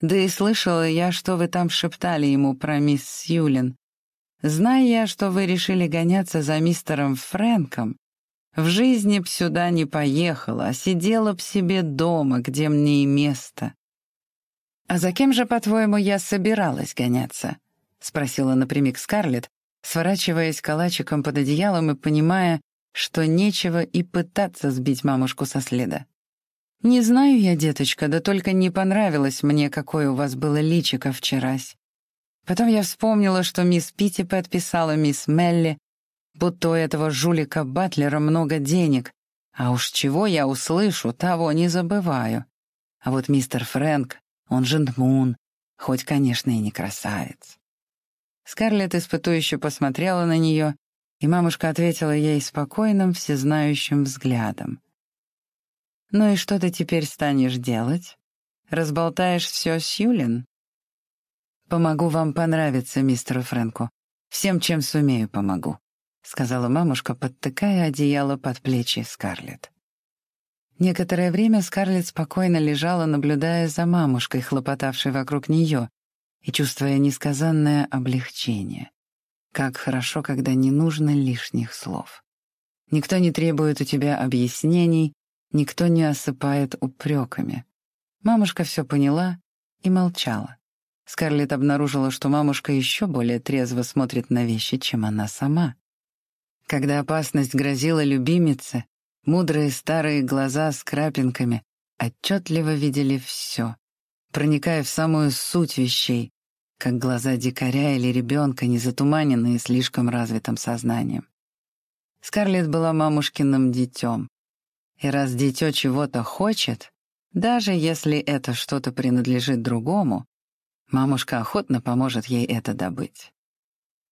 Speaker 1: Да и слышала я, что вы там шептали ему про мисс Сьюлин. Зная я, что вы решили гоняться за мистером Фрэнком, в жизни б сюда не поехала, а сидела б себе дома, где мне и место. «А за кем же, по-твоему, я собиралась гоняться?» — спросила напрямик Скарлетт, сворачиваясь калачиком под одеялом и понимая, что нечего и пытаться сбить мамушку со следа. «Не знаю я, деточка, да только не понравилось мне, какое у вас было личико вчерась. Потом я вспомнила, что мисс Питти подписала мисс Мелли, будто у этого жулика Батлера много денег, а уж чего я услышу, того не забываю. А вот мистер Фрэнк, он жентмун, хоть, конечно, и не красавец. Скарлетт испытующе посмотрела на нее, и мамушка ответила ей спокойным, всезнающим взглядом. «Ну и что ты теперь станешь делать? Разболтаешь все с Юлин?» «Помогу вам понравиться, мистеру Фрэнку. Всем, чем сумею, помогу», — сказала мамушка, подтыкая одеяло под плечи Скарлетт. Некоторое время Скарлетт спокойно лежала, наблюдая за мамушкой, хлопотавшей вокруг нее, и чувствуя несказанное облегчение. Как хорошо, когда не нужно лишних слов. Никто не требует у тебя объяснений, никто не осыпает упреками. Мамушка все поняла и молчала. Скарлетт обнаружила, что мамушка еще более трезво смотрит на вещи, чем она сама. Когда опасность грозила любимице, мудрые старые глаза с крапинками отчетливо видели все, проникая в самую суть вещей, как глаза дикаря или ребенка, не затуманенные слишком развитым сознанием. Скарлетт была мамушкиным детем. И раз дитё чего-то хочет, даже если это что-то принадлежит другому, мамушка охотно поможет ей это добыть.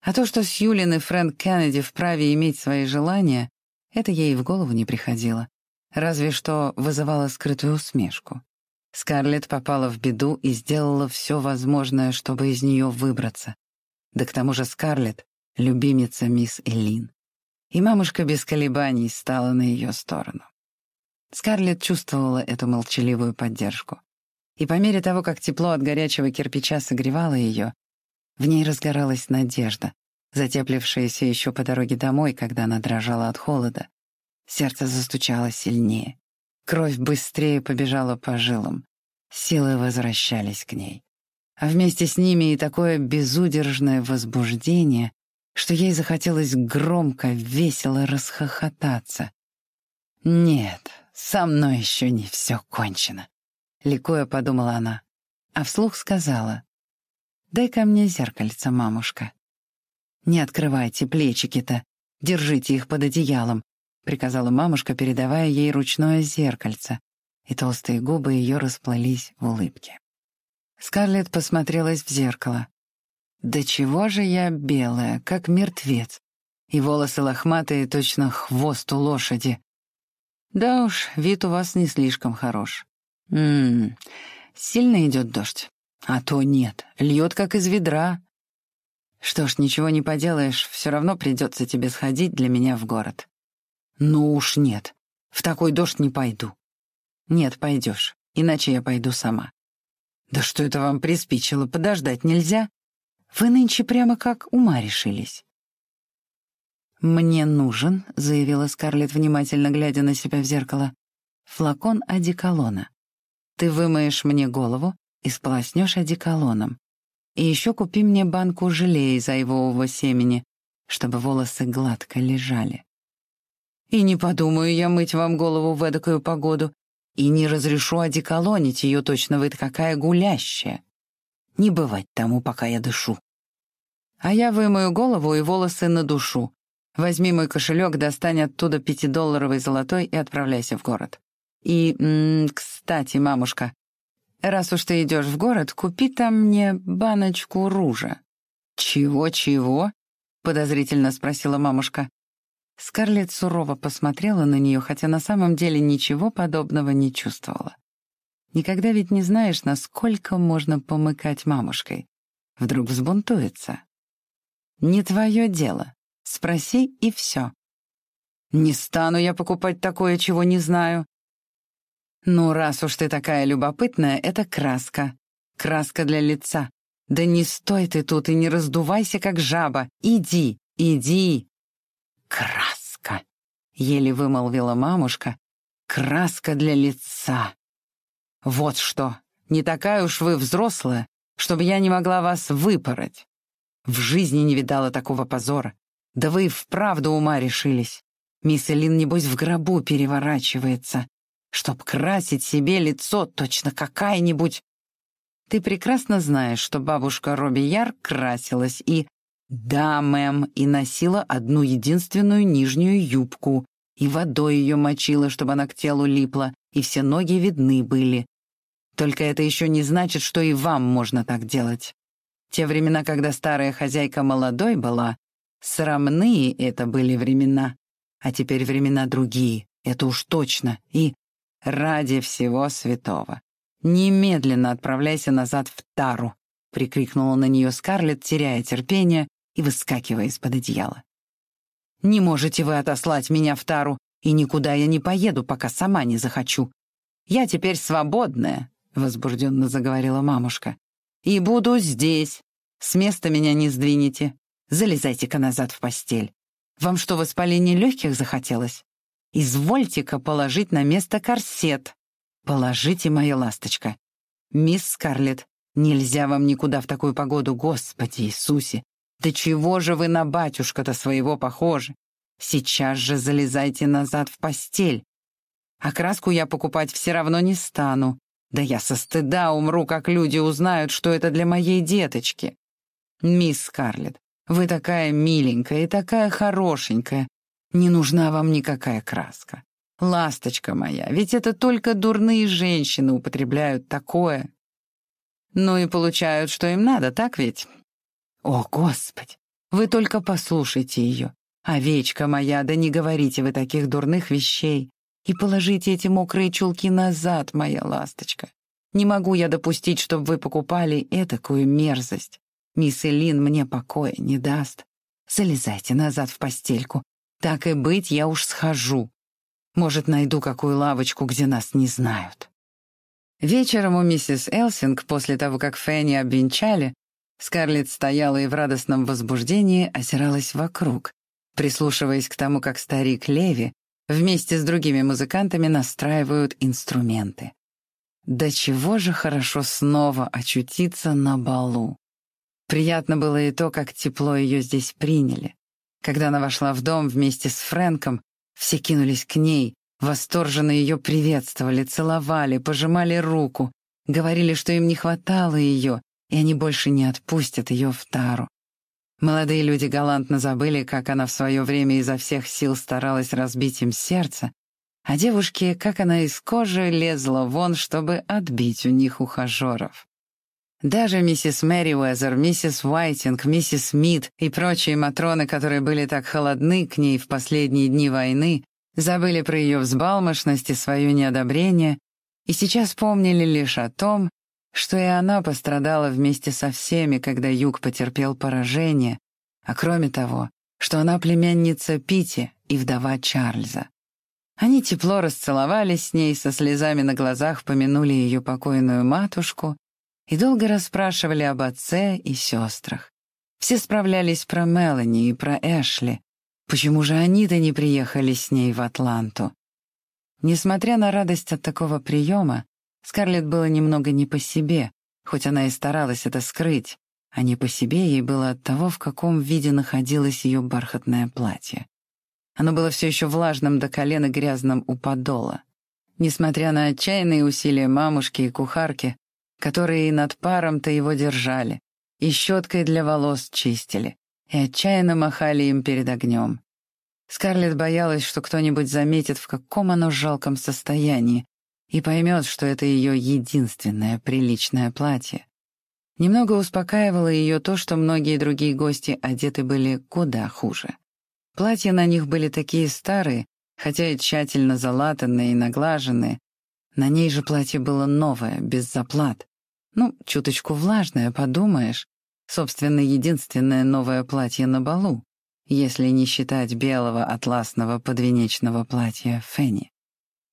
Speaker 1: А то, что Сьюлин и Фрэнк Кеннеди вправе иметь свои желания, это ей в голову не приходило, разве что вызывало скрытую усмешку. Скарлетт попала в беду и сделала все возможное, чтобы из нее выбраться. Да к тому же Скарлетт — любимица мисс Элин. И мамушка без колебаний стала на ее сторону. Скарлетт чувствовала эту молчаливую поддержку. И по мере того, как тепло от горячего кирпича согревало ее, в ней разгоралась надежда, затеплившаяся еще по дороге домой, когда она дрожала от холода. Сердце застучало сильнее. Кровь быстрее побежала по жилам. Силы возвращались к ней. А вместе с ними и такое безудержное возбуждение, что ей захотелось громко, весело расхохотаться. «Нет, со мной еще не все кончено», — ликуя подумала она, а вслух сказала, «Дай ко мне зеркальце, мамушка». «Не открывайте плечики-то, держите их под одеялом, приказала мамушка, передавая ей ручное зеркальце, и толстые губы ее расплылись в улыбке. Скарлетт посмотрелась в зеркало. «Да чего же я белая, как мертвец, и волосы лохматые, точно хвост у лошади. Да уж, вид у вас не слишком хорош. Ммм, сильно идет дождь? А то нет, льет как из ведра. Что ж, ничего не поделаешь, все равно придется тебе сходить для меня в город. «Ну уж нет. В такой дождь не пойду». «Нет, пойдешь. Иначе я пойду сама». «Да что это вам приспичило? Подождать нельзя? Вы нынче прямо как ума решились». «Мне нужен», — заявила Скарлетт, внимательно глядя на себя в зеркало, «флакон одеколона. Ты вымоешь мне голову и сполоснешь одеколоном. И еще купи мне банку желе из айвового семени, чтобы волосы гладко лежали. И не подумаю я мыть вам голову в эдакую погоду. И не разрешу одеколонить ее, точно вы какая гулящая. Не бывать тому, пока я дышу. А я вымою голову и волосы на душу. Возьми мой кошелек, достань оттуда пятидолларовый золотой и отправляйся в город. И, м -м, кстати, мамушка, раз уж ты идешь в город, купи там мне баночку ружа. «Чего-чего?» — подозрительно спросила мамушка. Скарлетт сурово посмотрела на нее, хотя на самом деле ничего подобного не чувствовала. Никогда ведь не знаешь, насколько можно помыкать мамушкой. Вдруг взбунтуется. «Не твое дело. Спроси, и все». «Не стану я покупать такое, чего не знаю». «Ну, раз уж ты такая любопытная, это краска. Краска для лица. Да не стой ты тут и не раздувайся, как жаба. Иди, иди, «Краска!» — еле вымолвила мамушка. «Краска для лица!» «Вот что! Не такая уж вы взрослая, чтобы я не могла вас выпороть. В жизни не видала такого позора. Да вы и вправду ума решились. Мисс Элин, небось, в гробу переворачивается, чтоб красить себе лицо точно какая-нибудь. Ты прекрасно знаешь, что бабушка Робби красилась и... Да, мэм, и носила одну единственную нижнюю юбку, и водой ее мочила, чтобы она к телу липла, и все ноги видны были. Только это еще не значит, что и вам можно так делать. Те времена, когда старая хозяйка молодой была, срамные это были времена. А теперь времена другие, это уж точно. И ради всего святого. Немедленно отправляйся назад в Тару, прикрикнула на нее Скарлетт, теряя терпение и выскакивая из-под одеяла. «Не можете вы отослать меня в Тару, и никуда я не поеду, пока сама не захочу. Я теперь свободная, — возбужденно заговорила мамушка. «И буду здесь. С места меня не сдвинете. Залезайте-ка назад в постель. Вам что, воспаление легких захотелось? Извольте-ка положить на место корсет. Положите, моя ласточка. Мисс Скарлетт, нельзя вам никуда в такую погоду, Господи Иисусе. Да чего же вы на батюшка-то своего похожи? Сейчас же залезайте назад в постель. А краску я покупать все равно не стану. Да я со стыда умру, как люди узнают, что это для моей деточки. Мисс Скарлетт, вы такая миленькая и такая хорошенькая. Не нужна вам никакая краска. Ласточка моя, ведь это только дурные женщины употребляют такое. Ну и получают, что им надо, так ведь? О, Господи, вы только послушайте ее. Овечка моя, да не говорите вы таких дурных вещей. И положите эти мокрые чулки назад, моя ласточка. Не могу я допустить, чтобы вы покупали этакую мерзость. Мисс Элин мне покоя не даст. Залезайте назад в постельку. Так и быть, я уж схожу. Может, найду какую лавочку, где нас не знают. Вечером у миссис Элсинг, после того, как Фенни обвенчали, Скарлетт стояла и в радостном возбуждении озиралась вокруг, прислушиваясь к тому, как старик Леви Вместе с другими музыкантами настраивают инструменты. Да чего же хорошо снова очутиться на балу. Приятно было и то, как тепло ее здесь приняли. Когда она вошла в дом вместе с Фрэнком, все кинулись к ней, восторженно ее приветствовали, целовали, пожимали руку, говорили, что им не хватало ее, и они больше не отпустят ее в тару. Молодые люди галантно забыли, как она в свое время изо всех сил старалась разбить им сердце, а девушки, как она из кожи лезла вон, чтобы отбить у них ухажеров. Даже миссис Мэри Уэзер, миссис Уайтинг, миссис Мид и прочие матроны, которые были так холодны к ней в последние дни войны, забыли про ее взбалмошность и свое неодобрение и сейчас помнили лишь о том, что и она пострадала вместе со всеми, когда Юг потерпел поражение, а кроме того, что она племянница Пити и вдова Чарльза. Они тепло расцеловались с ней, со слезами на глазах помянули ее покойную матушку и долго расспрашивали об отце и сестрах. Все справлялись про Мелани и про Эшли. Почему же они-то не приехали с ней в Атланту? Несмотря на радость от такого приема, Скарлетт было немного не по себе, хоть она и старалась это скрыть, а не по себе ей было от того, в каком виде находилось ее бархатное платье. Оно было все еще влажным до колена грязным у подола. Несмотря на отчаянные усилия мамушки и кухарки, которые и над паром-то его держали, и щеткой для волос чистили, и отчаянно махали им перед огнем. Скарлетт боялась, что кто-нибудь заметит, в каком оно жалком состоянии, и поймет, что это ее единственное приличное платье. Немного успокаивало ее то, что многие другие гости одеты были куда хуже. Платья на них были такие старые, хотя и тщательно залатанные и наглаженные. На ней же платье было новое, без заплат. Ну, чуточку влажное, подумаешь. Собственно, единственное новое платье на балу, если не считать белого атласного подвенечного платья Фенни.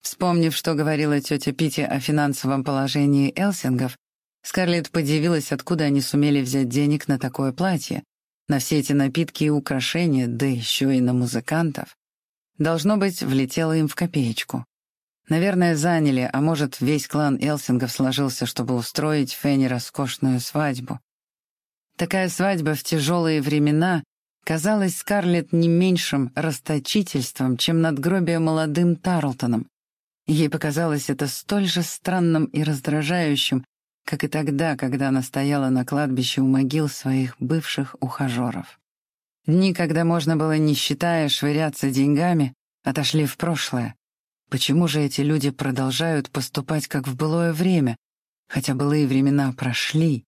Speaker 1: Вспомнив, что говорила тетя Пити о финансовом положении Элсингов, Скарлетт подивилась, откуда они сумели взять денег на такое платье, на все эти напитки и украшения, да еще и на музыкантов. Должно быть, влетело им в копеечку. Наверное, заняли, а может, весь клан Элсингов сложился, чтобы устроить Фенни роскошную свадьбу. Такая свадьба в тяжелые времена казалась Скарлетт не меньшим расточительством, чем надгробие молодым Тарлтоном. Ей показалось это столь же странным и раздражающим, как и тогда, когда она стояла на кладбище у могил своих бывших ухажеров. Дни, когда можно было, не считая, швыряться деньгами, отошли в прошлое. Почему же эти люди продолжают поступать, как в былое время, хотя былые времена прошли?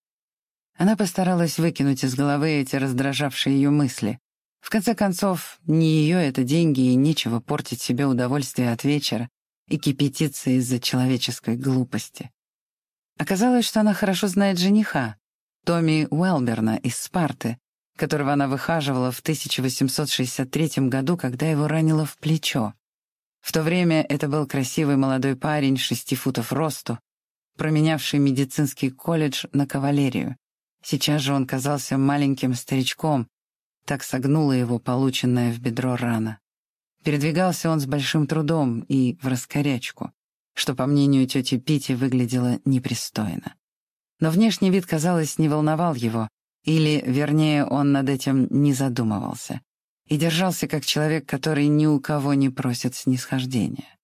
Speaker 1: Она постаралась выкинуть из головы эти раздражавшие ее мысли. В конце концов, не ее это деньги, и нечего портить себе удовольствие от вечера и кипятиться из-за человеческой глупости. Оказалось, что она хорошо знает жениха, Томми Уэлберна из Спарты, которого она выхаживала в 1863 году, когда его ранило в плечо. В то время это был красивый молодой парень шести футов росту, променявший медицинский колледж на кавалерию. Сейчас же он казался маленьким старичком, так согнула его полученная в бедро рана. Передвигался он с большим трудом и в раскорячку что, по мнению тети Пити, выглядело непристойно. Но внешний вид, казалось, не волновал его, или, вернее, он над этим не задумывался, и держался как человек, который ни у кого не просит снисхождения.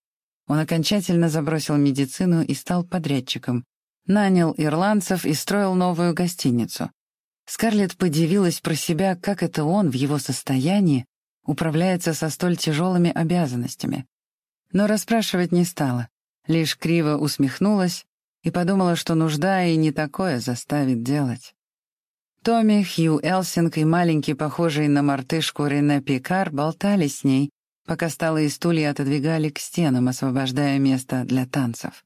Speaker 1: Он окончательно забросил медицину и стал подрядчиком, нанял ирландцев и строил новую гостиницу. Скарлетт подивилась про себя, как это он в его состоянии управляется со столь тяжелыми обязанностями. Но расспрашивать не стала лишь криво усмехнулась и подумала, что нужда и не такое заставит делать. Томми, Хью Элсинг и маленький, похожий на мартышку Рене Пикар, болтали с ней, пока столы и стулья отодвигали к стенам, освобождая место для танцев.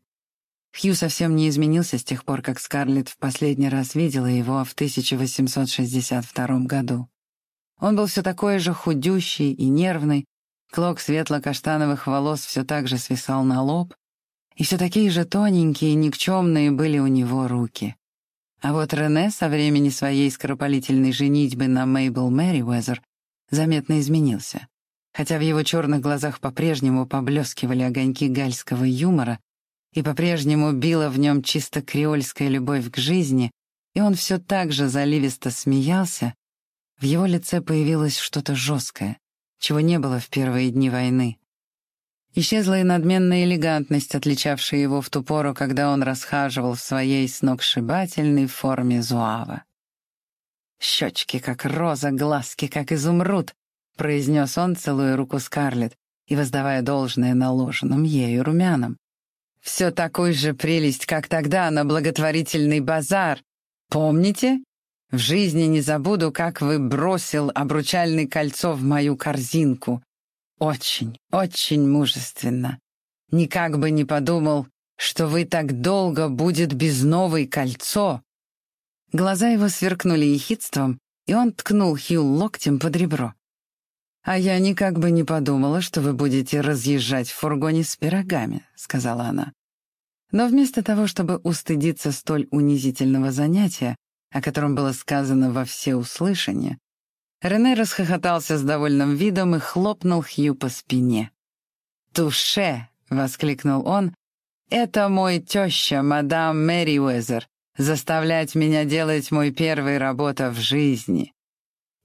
Speaker 1: Хью совсем не изменился с тех пор, как Скарлетт в последний раз видела его в 1862 году. Он был все такой же худющий и нервный, клок светло-каштановых волос все так же свисал на лоб, и все такие же тоненькие и никчемные были у него руки. А вот Рене со времени своей скоропалительной женитьбы на Мейбл Мэриуэзер заметно изменился. Хотя в его черных глазах по-прежнему поблескивали огоньки гальского юмора, и по-прежнему била в нем чисто креольская любовь к жизни, и он все так же заливисто смеялся, в его лице появилось что-то жесткое, чего не было в первые дни войны. Исчезла и надменная элегантность, отличавшая его в ту пору, когда он расхаживал в своей сногсшибательной форме зуава. «Щечки, как роза, глазки, как изумруд», — произнес он, целуя руку Скарлетт и воздавая должное наложенным ею румянам. «Все такой же прелесть, как тогда на благотворительный базар. Помните? В жизни не забуду, как вы бросил обручальное кольцо в мою корзинку. Очень, очень мужественно. Никак бы не подумал, что вы так долго будет без новой кольцо. Глаза его сверкнули ехидством, и он ткнул Хью локтем под ребро. «А я никак бы не подумала, что вы будете разъезжать в фургоне с пирогами», — сказала она. Но вместо того, чтобы устыдиться столь унизительного занятия, о котором было сказано во всеуслышание, Рене расхохотался с довольным видом и хлопнул Хью по спине. «Туше!» — воскликнул он. «Это мой теща, мадам Мэри Уэзер, заставлять меня делать мой первый работа в жизни.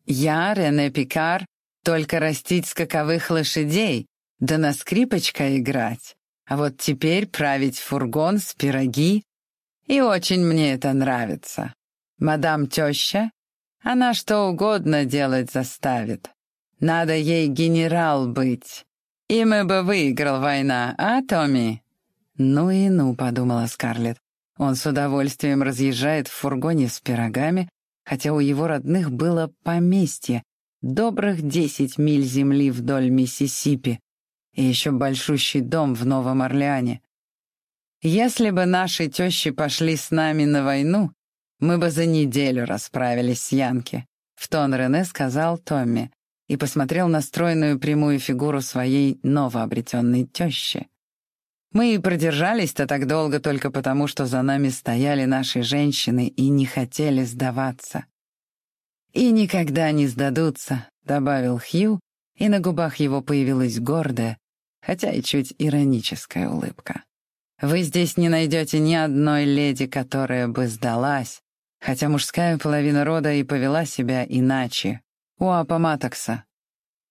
Speaker 1: Я, Рене Пикар, только растить скаковых лошадей, да на скрипочка играть. А вот теперь править фургон с пироги. И очень мне это нравится. Мадам теща, она что угодно делать заставит. Надо ей генерал быть. И мы бы выиграл война, а, Томми?» «Ну и ну», — подумала Скарлетт. Он с удовольствием разъезжает в фургоне с пирогами, хотя у его родных было поместье, добрых десять миль земли вдоль Миссисипи и еще большущий дом в Новом Орлеане. Если бы наши тещи пошли с нами на войну, мы бы за неделю расправились с Янки», — в тон Рене сказал Томми и посмотрел на стройную прямую фигуру своей новообретенной тещи. Мы и продержались-то так долго только потому, что за нами стояли наши женщины и не хотели сдаваться. «И никогда не сдадутся», — добавил Хью, и на губах его появилась гордая, хотя и чуть ироническая улыбка. «Вы здесь не найдете ни одной леди, которая бы сдалась, хотя мужская половина рода и повела себя иначе. У Апоматокса.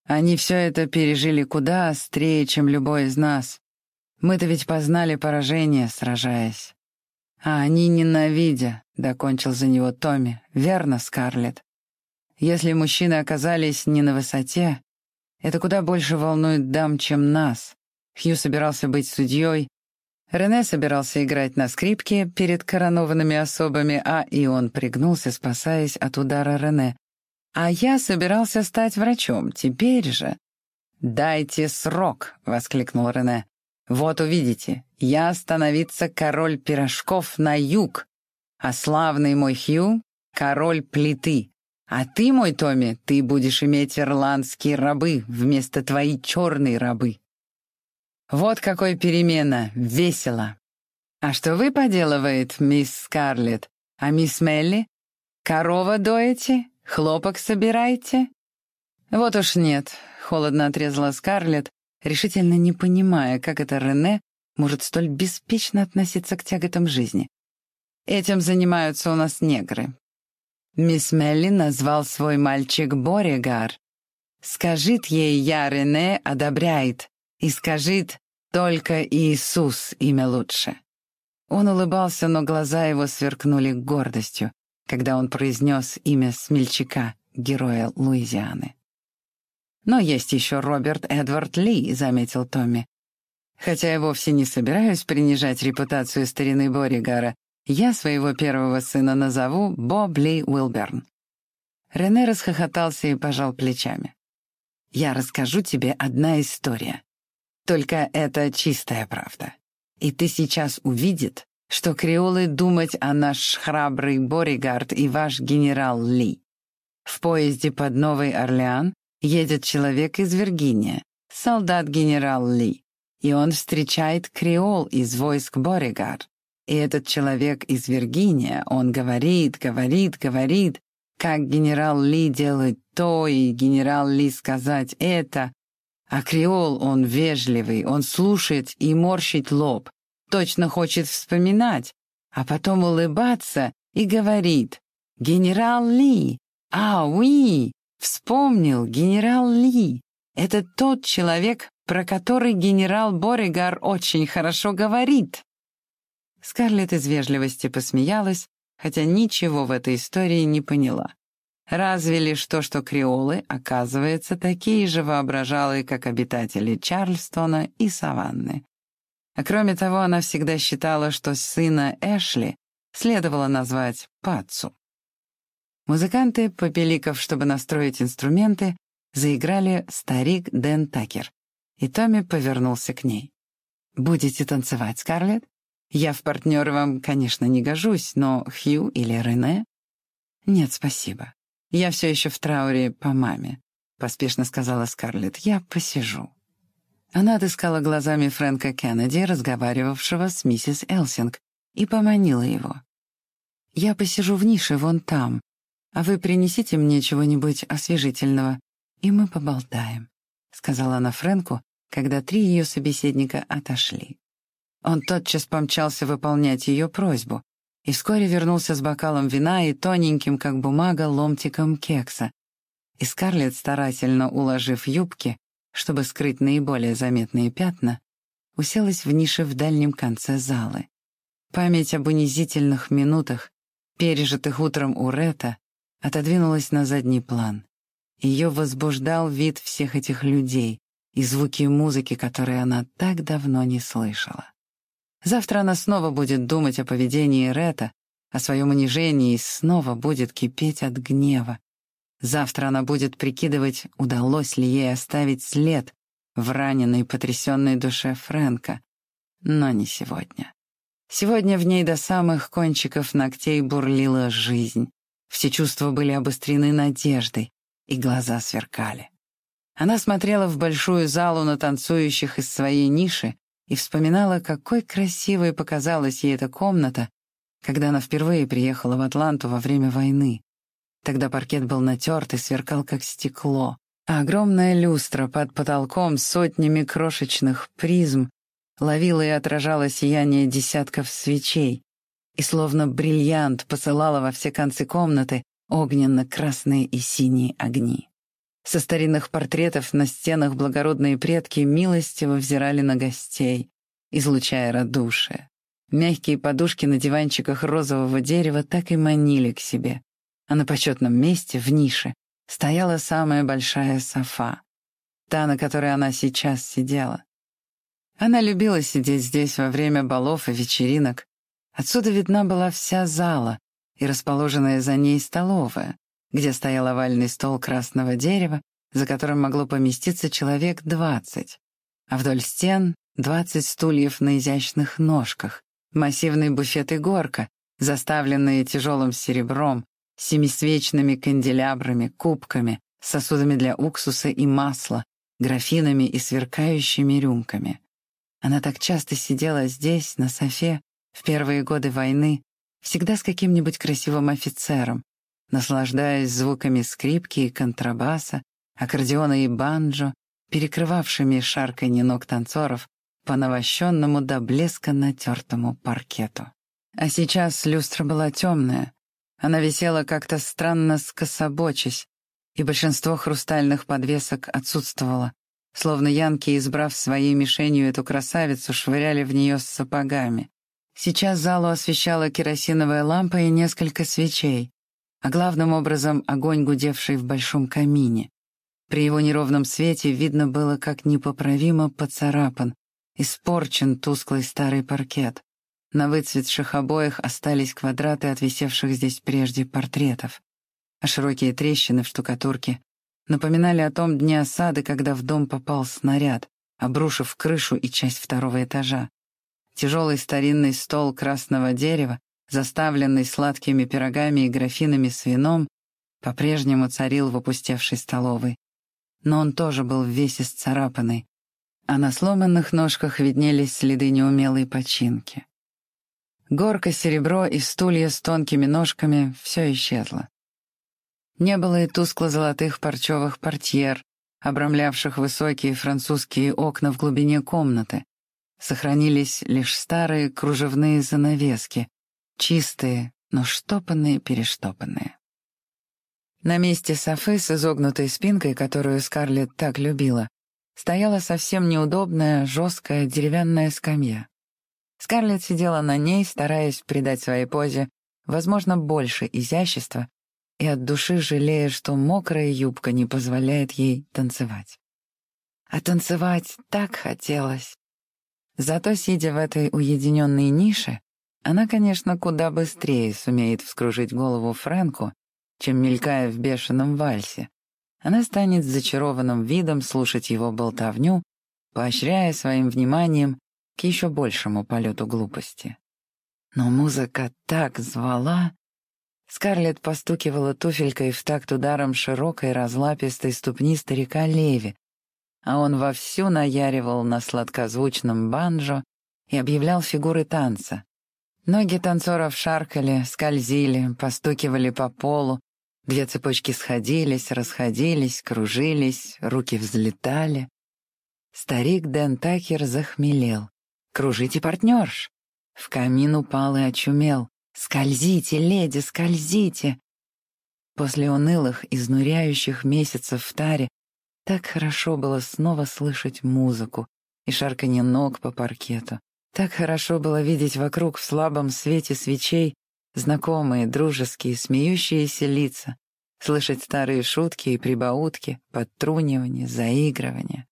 Speaker 1: Они все это пережили куда острее, чем любой из нас. Мы-то ведь познали поражение, сражаясь. А они ненавидя, — докончил за него Томми. Верно, Скарлетт. Если мужчины оказались не на высоте, это куда больше волнует дам, чем нас. Хью собирался быть судьей, Рене собирался играть на скрипке перед коронованными особами, а и он пригнулся, спасаясь от удара Рене. А я собирался стать врачом, теперь же... «Дайте срок!» — воскликнул Рене. «Вот увидите, я становиться король пирожков на юг, а славный мой Хью — король плиты. А ты, мой Томми, ты будешь иметь ирландские рабы вместо твоей черной рабы. Вот какой перемена, весело. А что вы поделывает, мисс Скарлетт? А мисс Мелли? Корова доете? Хлопок собираете? Вот уж нет, холодно отрезала Скарлетт, решительно не понимая, как это Рене может столь беспечно относиться к тяготам жизни. Этим занимаются у нас негры. Мисс Мелли назвал свой мальчик Боригар. Скажит ей «Я Рене» одобряет, и скажит «Только Иисус имя лучше». Он улыбался, но глаза его сверкнули гордостью, когда он произнес имя смельчака, героя Луизианы. «Но есть еще Роберт Эдвард Ли», — заметил Томми. «Хотя я вовсе не собираюсь принижать репутацию старины Боригара, я своего первого сына назову Боб Ли Уилберн». Рене расхохотался и пожал плечами. «Я расскажу тебе одна история. Только это чистая правда. И ты сейчас увидит, что креолы думать о наш храбрый Боригард и ваш генерал Ли. В поезде под Новый Орлеан едет человек из Виргиния, солдат-генерал Ли, и он встречает креол из войск Боригард. И этот человек из Виргиния, он говорит, говорит, говорит, как генерал Ли делает то, и генерал Ли сказать это. А креол, он вежливый, он слушает и морщит лоб, точно хочет вспоминать, а потом улыбаться и говорит «Генерал Ли! А, уи! Вспомнил, генерал Ли! Это тот человек, про который генерал Боригар очень хорошо говорит!» Скарлетт из вежливости посмеялась, хотя ничего в этой истории не поняла. Разве лишь то, что креолы, оказывается, такие же воображалые, как обитатели Чарльстона и Саванны. А кроме того, она всегда считала, что сына Эшли следовало назвать Пацу. Музыканты, попеликов, чтобы настроить инструменты, заиграли «Старик Дэн Такер», и Томми повернулся к ней. «Будете танцевать, Скарлетт? Я в партнеры вам, конечно, не гожусь, но Хью или Рене?» «Нет, спасибо. Я все еще в трауре по маме», — поспешно сказала Скарлетт. «Я посижу». Она отыскала глазами Фрэнка Кеннеди, разговаривавшего с миссис Элсинг, и поманила его. «Я посижу в нише вон там, а вы принесите мне чего-нибудь освежительного, и мы поболтаем», — сказала она Фрэнку, когда три ее собеседника отошли. Он тотчас помчался выполнять ее просьбу и вскоре вернулся с бокалом вина и тоненьким, как бумага, ломтиком кекса. И Скарлетт, старательно уложив юбки, чтобы скрыть наиболее заметные пятна, уселась в нише в дальнем конце залы. Память об унизительных минутах, пережитых утром у Рета, отодвинулась на задний план. Ее возбуждал вид всех этих людей и звуки музыки, которые она так давно не слышала. Завтра она снова будет думать о поведении Рета, о своем унижении и снова будет кипеть от гнева. Завтра она будет прикидывать, удалось ли ей оставить след в раненой, потрясенной душе Фрэнка. Но не сегодня. Сегодня в ней до самых кончиков ногтей бурлила жизнь. Все чувства были обострены надеждой, и глаза сверкали. Она смотрела в большую залу на танцующих из своей ниши, и вспоминала, какой красивой показалась ей эта комната, когда она впервые приехала в Атланту во время войны. Тогда паркет был натерт и сверкал, как стекло, а огромная люстра под потолком с сотнями крошечных призм ловила и отражала сияние десятков свечей и словно бриллиант посылала во все концы комнаты огненно-красные и синие огни. Со старинных портретов на стенах благородные предки милостиво взирали на гостей, излучая радушие. Мягкие подушки на диванчиках розового дерева так и манили к себе, а на почетном месте, в нише, стояла самая большая софа, та, на которой она сейчас сидела. Она любила сидеть здесь во время балов и вечеринок. Отсюда видна была вся зала и расположенная за ней столовая, где стоял овальный стол красного дерева, за которым могло поместиться человек двадцать, а вдоль стен — двадцать стульев на изящных ножках, массивный буфет и горка, заставленные тяжелым серебром, семисвечными канделябрами, кубками, сосудами для уксуса и масла, графинами и сверкающими рюмками. Она так часто сидела здесь, на софе, в первые годы войны, всегда с каким-нибудь красивым офицером, наслаждаясь звуками скрипки и контрабаса, аккордеона и банджо, перекрывавшими шарканье ног танцоров по навощенному до блеска натертому паркету. А сейчас люстра была темная. Она висела как-то странно скособочась, и большинство хрустальных подвесок отсутствовало, словно янки, избрав своей мишенью эту красавицу, швыряли в нее с сапогами. Сейчас залу освещала керосиновая лампа и несколько свечей, а главным образом огонь, гудевший в большом камине. При его неровном свете видно было, как непоправимо поцарапан, испорчен тусклый старый паркет. На выцветших обоях остались квадраты от висевших здесь прежде портретов, а широкие трещины в штукатурке напоминали о том дне осады, когда в дом попал снаряд, обрушив крышу и часть второго этажа. Тяжелый старинный стол красного дерева заставленный сладкими пирогами и графинами с вином, по-прежнему царил в опустевшей столовой. Но он тоже был весь исцарапанный, а на сломанных ножках виднелись следы неумелой починки. Горка, серебро и стулья с тонкими ножками — все исчезло. Не было и тускло-золотых парчевых портьер, обрамлявших высокие французские окна в глубине комнаты. Сохранились лишь старые кружевные занавески, Чистые, но штопанные-перештопанные. На месте софы с изогнутой спинкой, которую Скарлетт так любила, стояла совсем неудобная, жесткая деревянная скамья. Скарлетт сидела на ней, стараясь придать своей позе, возможно, больше изящества, и от души жалея, что мокрая юбка не позволяет ей танцевать. А танцевать так хотелось. Зато, сидя в этой уединенной нише, она, конечно, куда быстрее сумеет вскружить голову Фрэнку, чем мелькая в бешеном вальсе. Она станет зачарованным видом слушать его болтовню, поощряя своим вниманием к еще большему полету глупости. Но музыка так звала. Скарлетт постукивала туфелькой в такт ударом широкой разлапистой ступни старика Леви, а он вовсю наяривал на сладкозвучном банджо и объявлял фигуры танца. Ноги танцоров шаркали, скользили, постукивали по полу, две цепочки сходились, расходились, кружились, руки взлетали. Старик Дэн Такер захмелел. «Кружите, партнерш!» В камин упал и очумел. «Скользите, леди, скользите!» После унылых, изнуряющих месяцев в таре так хорошо было снова слышать музыку и шарканье ног по паркету. Так хорошо было видеть вокруг в слабом свете свечей знакомые, дружеские, смеющиеся лица, слышать старые шутки и прибаутки, подтрунивание, заигрывание.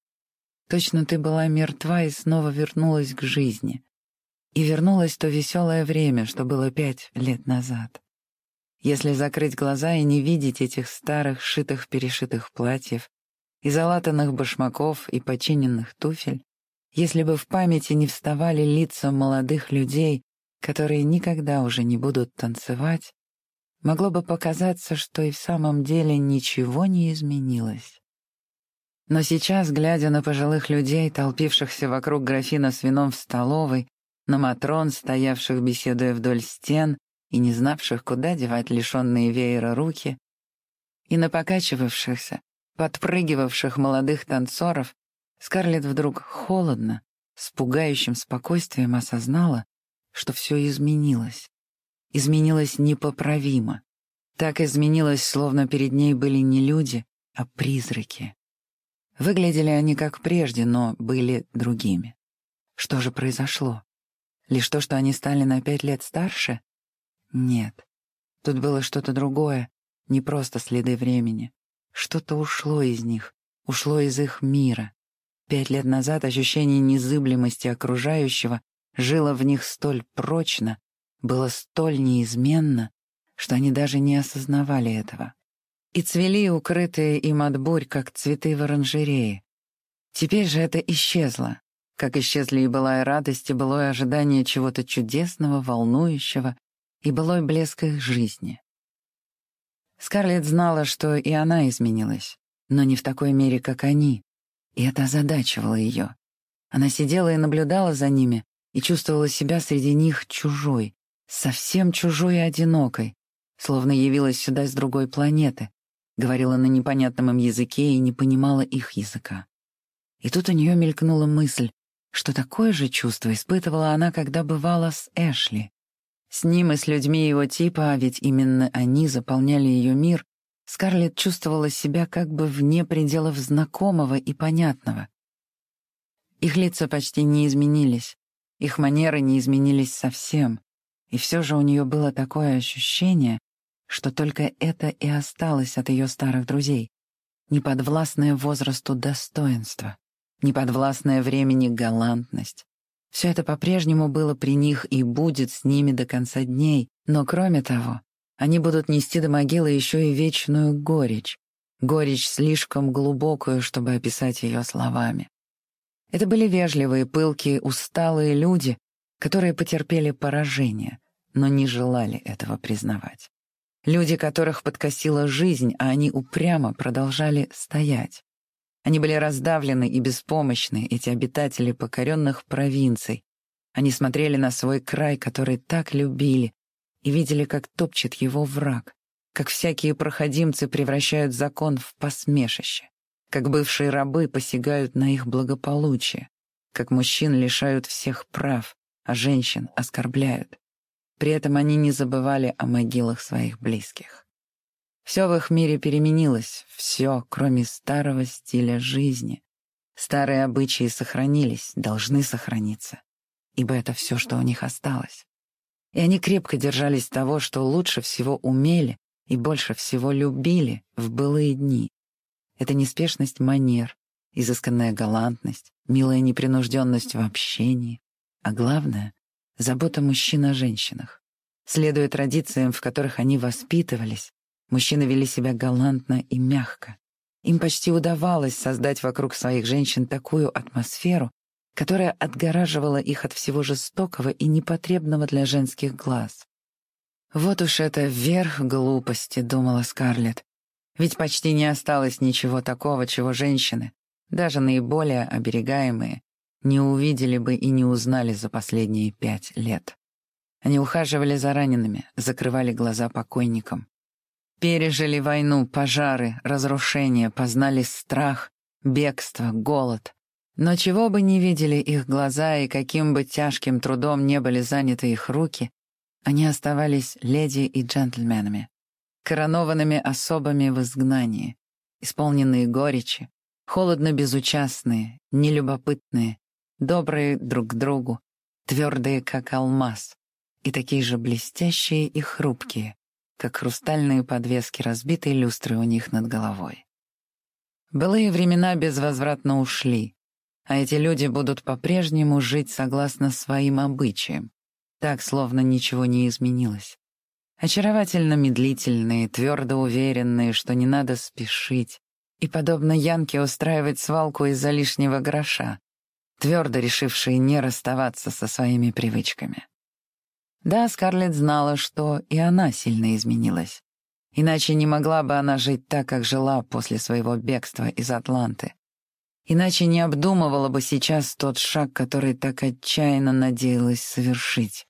Speaker 1: Точно ты была мертва и снова вернулась к жизни. И вернулось то веселое время, что было пять лет назад. Если закрыть глаза и не видеть этих старых шитых-перешитых платьев, и залатанных башмаков, и починенных туфель, если бы в памяти не вставали лица молодых людей, которые никогда уже не будут танцевать, могло бы показаться, что и в самом деле ничего не изменилось. Но сейчас, глядя на пожилых людей, толпившихся вокруг графина с вином в столовой, на матрон, стоявших беседуя вдоль стен и не знавших, куда девать лишенные веера руки, и на покачивавшихся, подпрыгивавших молодых танцоров, Скарлетт вдруг холодно, с пугающим спокойствием осознала, что все изменилось. Изменилось непоправимо. Так изменилось, словно перед ней были не люди, а призраки. Выглядели они как прежде, но были другими. Что же произошло? Лишь то, что они стали на пять лет старше? Нет. Тут было что-то другое, не просто следы времени. Что-то ушло из них, ушло из их мира. Пять лет назад ощущение незыблемости окружающего жило в них столь прочно, было столь неизменно, что они даже не осознавали этого. И цвели укрытые им от бурь, как цветы в оранжерее. Теперь же это исчезло, как исчезли и былая радость, и былое ожидание чего-то чудесного, волнующего, и былой блеск их жизни. Скарлетт знала, что и она изменилась, но не в такой мере, как они, и это озадачивало ее. Она сидела и наблюдала за ними и чувствовала себя среди них чужой, совсем чужой и одинокой, словно явилась сюда с другой планеты, говорила на непонятном им языке и не понимала их языка. И тут у нее мелькнула мысль, что такое же чувство испытывала она, когда бывала с Эшли. С ним и с людьми его типа, а ведь именно они заполняли ее мир, Скарлетт чувствовала себя как бы вне пределов знакомого и понятного. Их лица почти не изменились, их манеры не изменились совсем, и все же у нее было такое ощущение, что только это и осталось от ее старых друзей, неподвластное возрасту достоинство, неподвластное времени галантность, все это по-прежнему было при них и будет с ними до конца дней, но кроме того, они будут нести до могилы еще и вечную горечь, горечь слишком глубокую, чтобы описать ее словами. Это были вежливые, пылкие, усталые люди, которые потерпели поражение, но не желали этого признавать. Люди, которых подкосила жизнь, а они упрямо продолжали стоять. Они были раздавлены и беспомощны, эти обитатели покоренных провинций. Они смотрели на свой край, который так любили, и видели, как топчет его враг, как всякие проходимцы превращают закон в посмешище, как бывшие рабы посягают на их благополучие, как мужчин лишают всех прав, а женщин оскорбляют. При этом они не забывали о могилах своих близких. Все в их мире переменилось, все, кроме старого стиля жизни. Старые обычаи сохранились, должны сохраниться, ибо это все, что у них осталось. И они крепко держались того, что лучше всего умели и больше всего любили в былые дни. Это неспешность манер, изысканная галантность, милая непринужденность в общении, а главное — забота мужчин о женщинах. Следуя традициям, в которых они воспитывались, Мужчины вели себя галантно и мягко. Им почти удавалось создать вокруг своих женщин такую атмосферу, которая отгораживала их от всего жестокого и непотребного для женских глаз. «Вот уж это верх глупости», — думала Скарлетт. «Ведь почти не осталось ничего такого, чего женщины, даже наиболее оберегаемые, не увидели бы и не узнали за последние пять лет. Они ухаживали за ранеными, закрывали глаза покойникам, Пережили войну, пожары, разрушения, познали страх, бегство, голод. Но чего бы ни видели их глаза и каким бы тяжким трудом не были заняты их руки, они оставались леди и джентльменами, коронованными особами в изгнании, исполненные горечи, холодно безучастные, нелюбопытные, добрые друг к другу, твердые, как алмаз, и такие же блестящие и хрупкие, как хрустальные подвески разбитой люстры у них над головой. Былые времена безвозвратно ушли, а эти люди будут по-прежнему жить согласно своим обычаям, так, словно ничего не изменилось. Очаровательно медлительные, твердо уверенные, что не надо спешить, и, подобно Янке, устраивать свалку из-за лишнего гроша, твердо решившие не расставаться со своими привычками. Да, Скарлетт знала, что и она сильно изменилась. Иначе не могла бы она жить так, как жила после своего бегства из Атланты. Иначе не обдумывала бы сейчас тот шаг, который так отчаянно надеялась совершить.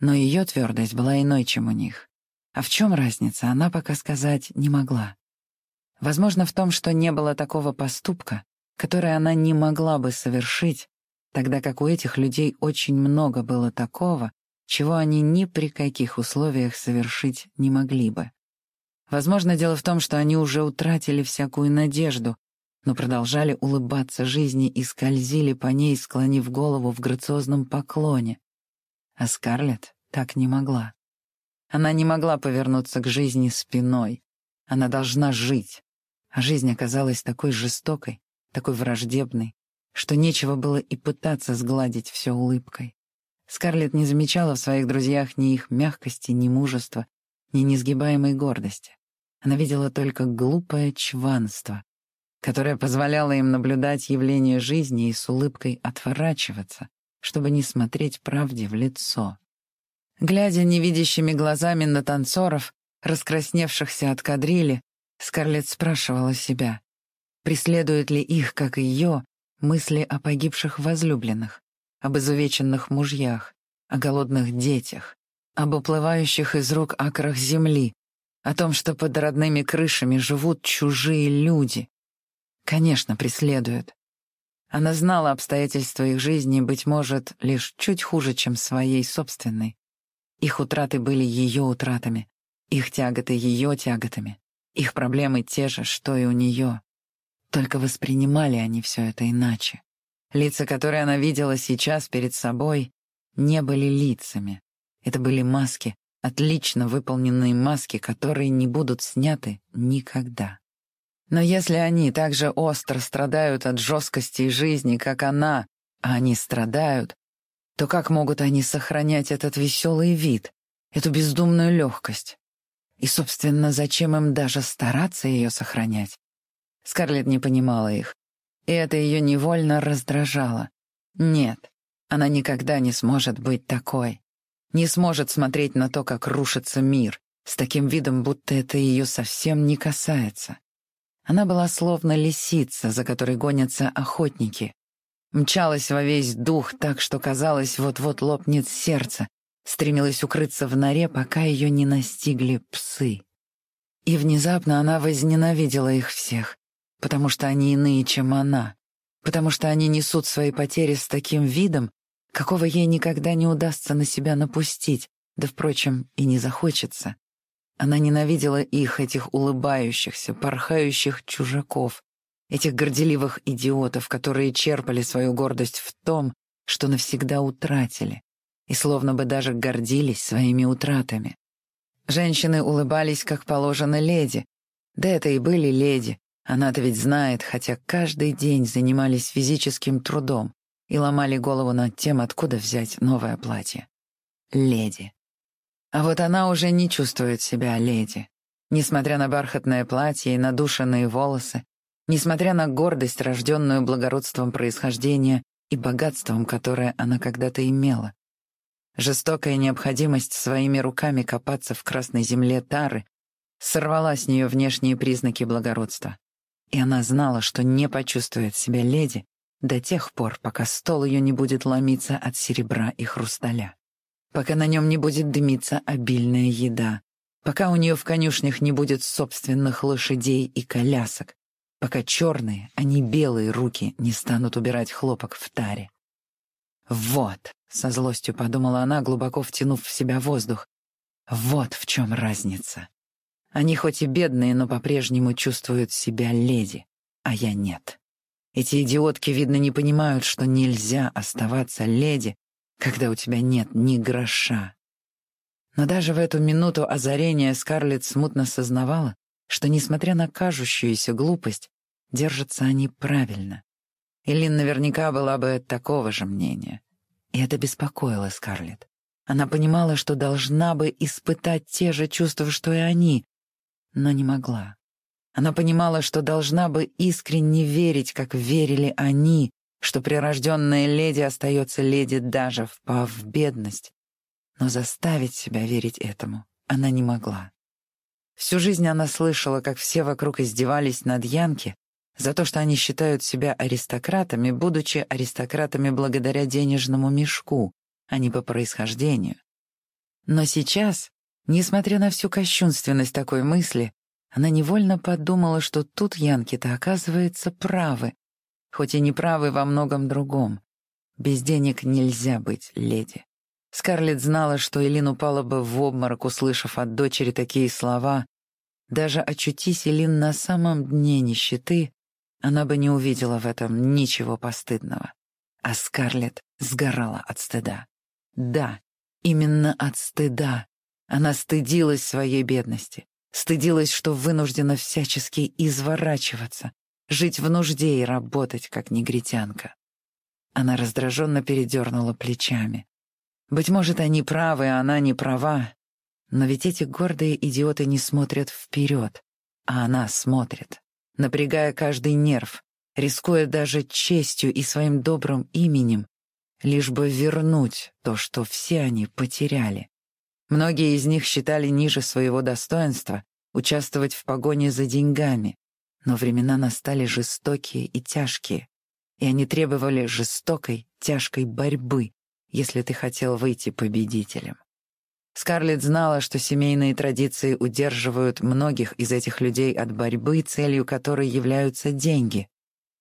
Speaker 1: Но ее твердость была иной, чем у них. А в чем разница, она пока сказать не могла. Возможно, в том, что не было такого поступка, который она не могла бы совершить, тогда как у этих людей очень много было такого, чего они ни при каких условиях совершить не могли бы. Возможно, дело в том, что они уже утратили всякую надежду, но продолжали улыбаться жизни и скользили по ней, склонив голову в грациозном поклоне. А Скарлетт так не могла. Она не могла повернуться к жизни спиной. Она должна жить. А жизнь оказалась такой жестокой, такой враждебной, что нечего было и пытаться сгладить все улыбкой. Скарлетт не замечала в своих друзьях ни их мягкости, ни мужества, ни несгибаемой гордости. Она видела только глупое чванство, которое позволяло им наблюдать явление жизни и с улыбкой отворачиваться, чтобы не смотреть правде в лицо. Глядя невидящими глазами на танцоров, раскрасневшихся от кадрили, Скарлетт спрашивала себя, преследуют ли их, как и ее, мысли о погибших возлюбленных, об изувеченных мужьях, о голодных детях, об уплывающих из рук акрах земли, о том, что под родными крышами живут чужие люди. Конечно, преследуют. Она знала обстоятельства их жизни, быть может, лишь чуть хуже, чем своей собственной. Их утраты были ее утратами, их тяготы ее тяготами. Их проблемы те же, что и у нее. Только воспринимали они все это иначе. Лица, которые она видела сейчас перед собой, не были лицами. Это были маски, отлично выполненные маски, которые не будут сняты никогда. Но если они так же остро страдают от жесткости жизни, как она, а они страдают, то как могут они сохранять этот веселый вид, эту бездумную легкость? И, собственно, зачем им даже стараться ее сохранять? Скарлетт не понимала их, и это ее невольно раздражало. Нет, она никогда не сможет быть такой. Не сможет смотреть на то, как рушится мир, с таким видом, будто это ее совсем не касается. Она была словно лисица, за которой гонятся охотники. Мчалась во весь дух так, что казалось, вот-вот лопнет сердце, стремилась укрыться в норе, пока ее не настигли псы. И внезапно она возненавидела их всех, потому что они иные, чем она, потому что они несут свои потери с таким видом, какого ей никогда не удастся на себя напустить, да, впрочем, и не захочется. Она ненавидела их, этих улыбающихся, порхающих чужаков, этих горделивых идиотов, которые черпали свою гордость в том, что навсегда утратили, и словно бы даже гордились своими утратами. Женщины улыбались, как положено, леди. Да это и были леди. Она-то ведь знает, хотя каждый день занимались физическим трудом и ломали голову над тем, откуда взять новое платье. Леди. А вот она уже не чувствует себя леди. Несмотря на бархатное платье и надушенные волосы, несмотря на гордость, рожденную благородством происхождения и богатством, которое она когда-то имела, Жестокая необходимость своими руками копаться в красной земле Тары сорвала с нее внешние признаки благородства. И она знала, что не почувствует себя леди до тех пор, пока стол ее не будет ломиться от серебра и хрусталя, пока на нем не будет дымиться обильная еда, пока у нее в конюшнях не будет собственных лошадей и колясок, пока черные, а не белые руки не станут убирать хлопок в таре. Вот, со злостью подумала она, глубоко втянув в себя воздух. Вот в чем разница. Они хоть и бедные, но по-прежнему чувствуют себя леди, а я нет. Эти идиотки, видно, не понимают, что нельзя оставаться леди, когда у тебя нет ни гроша. Но даже в эту минуту озарения Скарлетт смутно сознавала, что, несмотря на кажущуюся глупость, держатся они правильно. Элин наверняка была бы такого же мнения. И это беспокоило Скарлетт. Она понимала, что должна бы испытать те же чувства, что и они, но не могла. Она понимала, что должна бы искренне верить, как верили они, что прирожденная леди остается леди даже впав в бедность. Но заставить себя верить этому она не могла. Всю жизнь она слышала, как все вокруг издевались над Янки, за то, что они считают себя аристократами, будучи аристократами благодаря денежному мешку, а не по происхождению. Но сейчас, несмотря на всю кощунственность такой мысли, она невольно подумала, что тут янки-то, оказывается, правы, хоть и не правы во многом другом. Без денег нельзя быть леди. Скарлетт знала, что Элин упала бы в обморок, услышав от дочери такие слова. Даже очутись Элин на самом дне нищеты, она бы не увидела в этом ничего постыдного. А Скарлетт сгорала от стыда. Да, именно от стыда. Она стыдилась своей бедности, стыдилась, что вынуждена всячески изворачиваться, жить в нужде и работать, как негритянка. Она раздраженно передернула плечами. Быть может, они правы, а она не права. Но ведь эти гордые идиоты не смотрят вперед, а она смотрит, напрягая каждый нерв, рискуя даже честью и своим добрым именем, лишь бы вернуть то, что все они потеряли. Многие из них считали ниже своего достоинства участвовать в погоне за деньгами, но времена настали жестокие и тяжкие, и они требовали жестокой, тяжкой борьбы, если ты хотел выйти победителем. Скарлетт знала, что семейные традиции удерживают многих из этих людей от борьбы, целью которой являются деньги.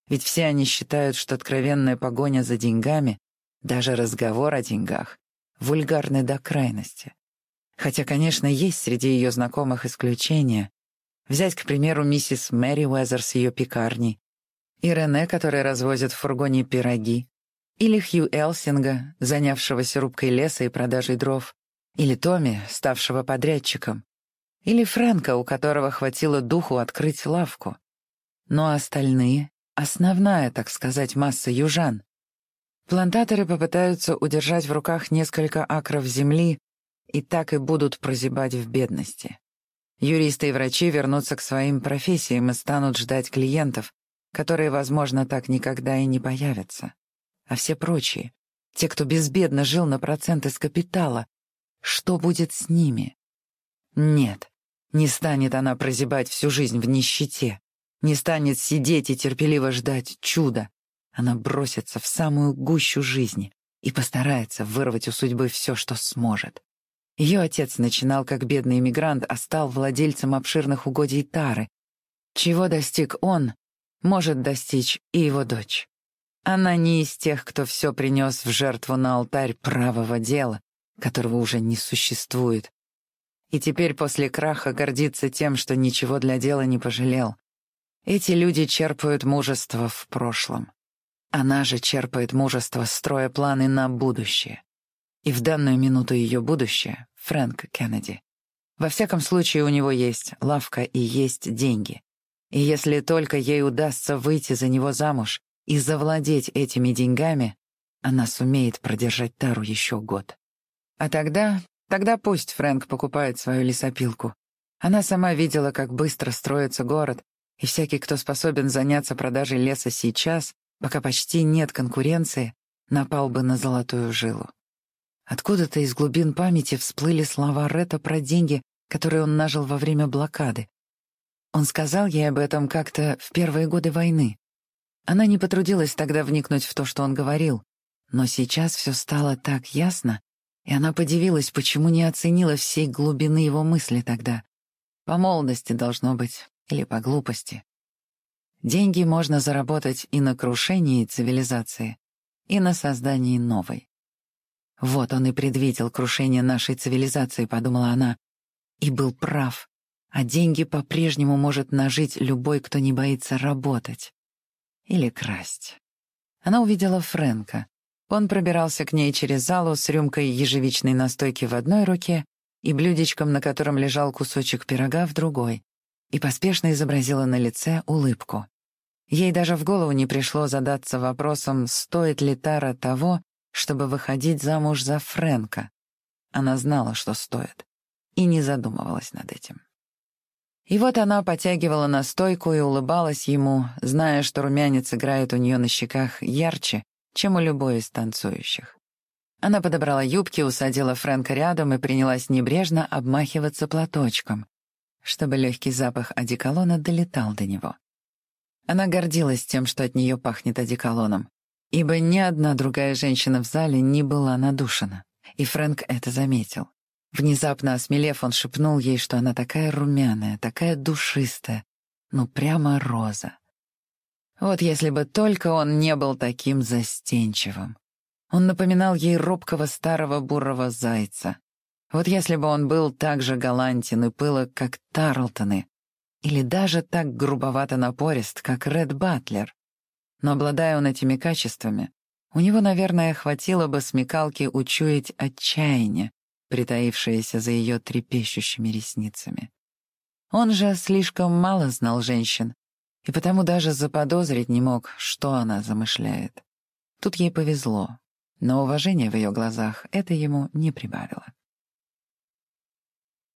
Speaker 1: Ведь все они считают, что откровенная погоня за деньгами, даже разговор о деньгах, вульгарны до крайности. Хотя, конечно, есть среди ее знакомых исключения. Взять, к примеру, миссис Мэри Уэзер с ее пекарней, и Рене, который развозит в фургоне пироги, или Хью Элсинга, занявшегося рубкой леса и продажей дров, или Томми, ставшего подрядчиком, или Фрэнка, у которого хватило духу открыть лавку. Но остальные — основная, так сказать, масса южан. Плантаторы попытаются удержать в руках несколько акров земли и так и будут прозябать в бедности. Юристы и врачи вернутся к своим профессиям и станут ждать клиентов, которые, возможно, так никогда и не появятся. А все прочие, те, кто безбедно жил на проценты с капитала, что будет с ними? Нет, не станет она прозябать всю жизнь в нищете, не станет сидеть и терпеливо ждать чуда. Она бросится в самую гущу жизни и постарается вырвать у судьбы все, что сможет. Ее отец начинал как бедный иммигрант, а стал владельцем обширных угодий Тары. Чего достиг он, может достичь и его дочь. Она не из тех, кто все принес в жертву на алтарь правого дела, которого уже не существует. И теперь после краха гордится тем, что ничего для дела не пожалел. Эти люди черпают мужество в прошлом. Она же черпает мужество, строя планы на будущее. И в данную минуту ее будущее — Фрэнк Кеннеди. Во всяком случае, у него есть лавка и есть деньги. И если только ей удастся выйти за него замуж и завладеть этими деньгами, она сумеет продержать Тару еще год. А тогда... Тогда пусть Фрэнк покупает свою лесопилку. Она сама видела, как быстро строится город, и всякий, кто способен заняться продажей леса сейчас, пока почти нет конкуренции, напал бы на золотую жилу. Откуда-то из глубин памяти всплыли слова Ретта про деньги, которые он нажил во время блокады. Он сказал ей об этом как-то в первые годы войны. Она не потрудилась тогда вникнуть в то, что он говорил, но сейчас все стало так ясно, и она подивилась, почему не оценила всей глубины его мысли тогда. По молодости должно быть, или по глупости. Деньги можно заработать и на крушении цивилизации, и на создании новой. Вот он и предвидел крушение нашей цивилизации, подумала она, и был прав. А деньги по-прежнему может нажить любой, кто не боится работать. Или красть. Она увидела Фрэнка. Он пробирался к ней через залу с рюмкой ежевичной настойки в одной руке и блюдечком, на котором лежал кусочек пирога, в другой, и поспешно изобразила на лице улыбку. Ей даже в голову не пришло задаться вопросом, стоит ли Тара того, чтобы выходить замуж за Фрэнка. Она знала, что стоит, и не задумывалась над этим. И вот она потягивала настойку и улыбалась ему, зная, что румянец играет у нее на щеках ярче, чем у любой из танцующих. Она подобрала юбки, усадила Фрэнка рядом и принялась небрежно обмахиваться платочком, чтобы легкий запах одеколона долетал до него. Она гордилась тем, что от нее пахнет одеколоном ибо ни одна другая женщина в зале не была надушена, и Фрэнк это заметил. Внезапно осмелев, он шепнул ей, что она такая румяная, такая душистая, ну прямо роза. Вот если бы только он не был таким застенчивым. Он напоминал ей робкого старого бурого зайца. Вот если бы он был так же галантен и пылок, как Тарлтоны, или даже так грубовато напорист, как Ред Батлер. Но обладая он этими качествами, у него, наверное, хватило бы смекалки учуять отчаяние, притаившееся за ее трепещущими ресницами. Он же слишком мало знал женщин, и потому даже заподозрить не мог, что она замышляет. Тут ей повезло, но уважение в ее глазах это ему не прибавило.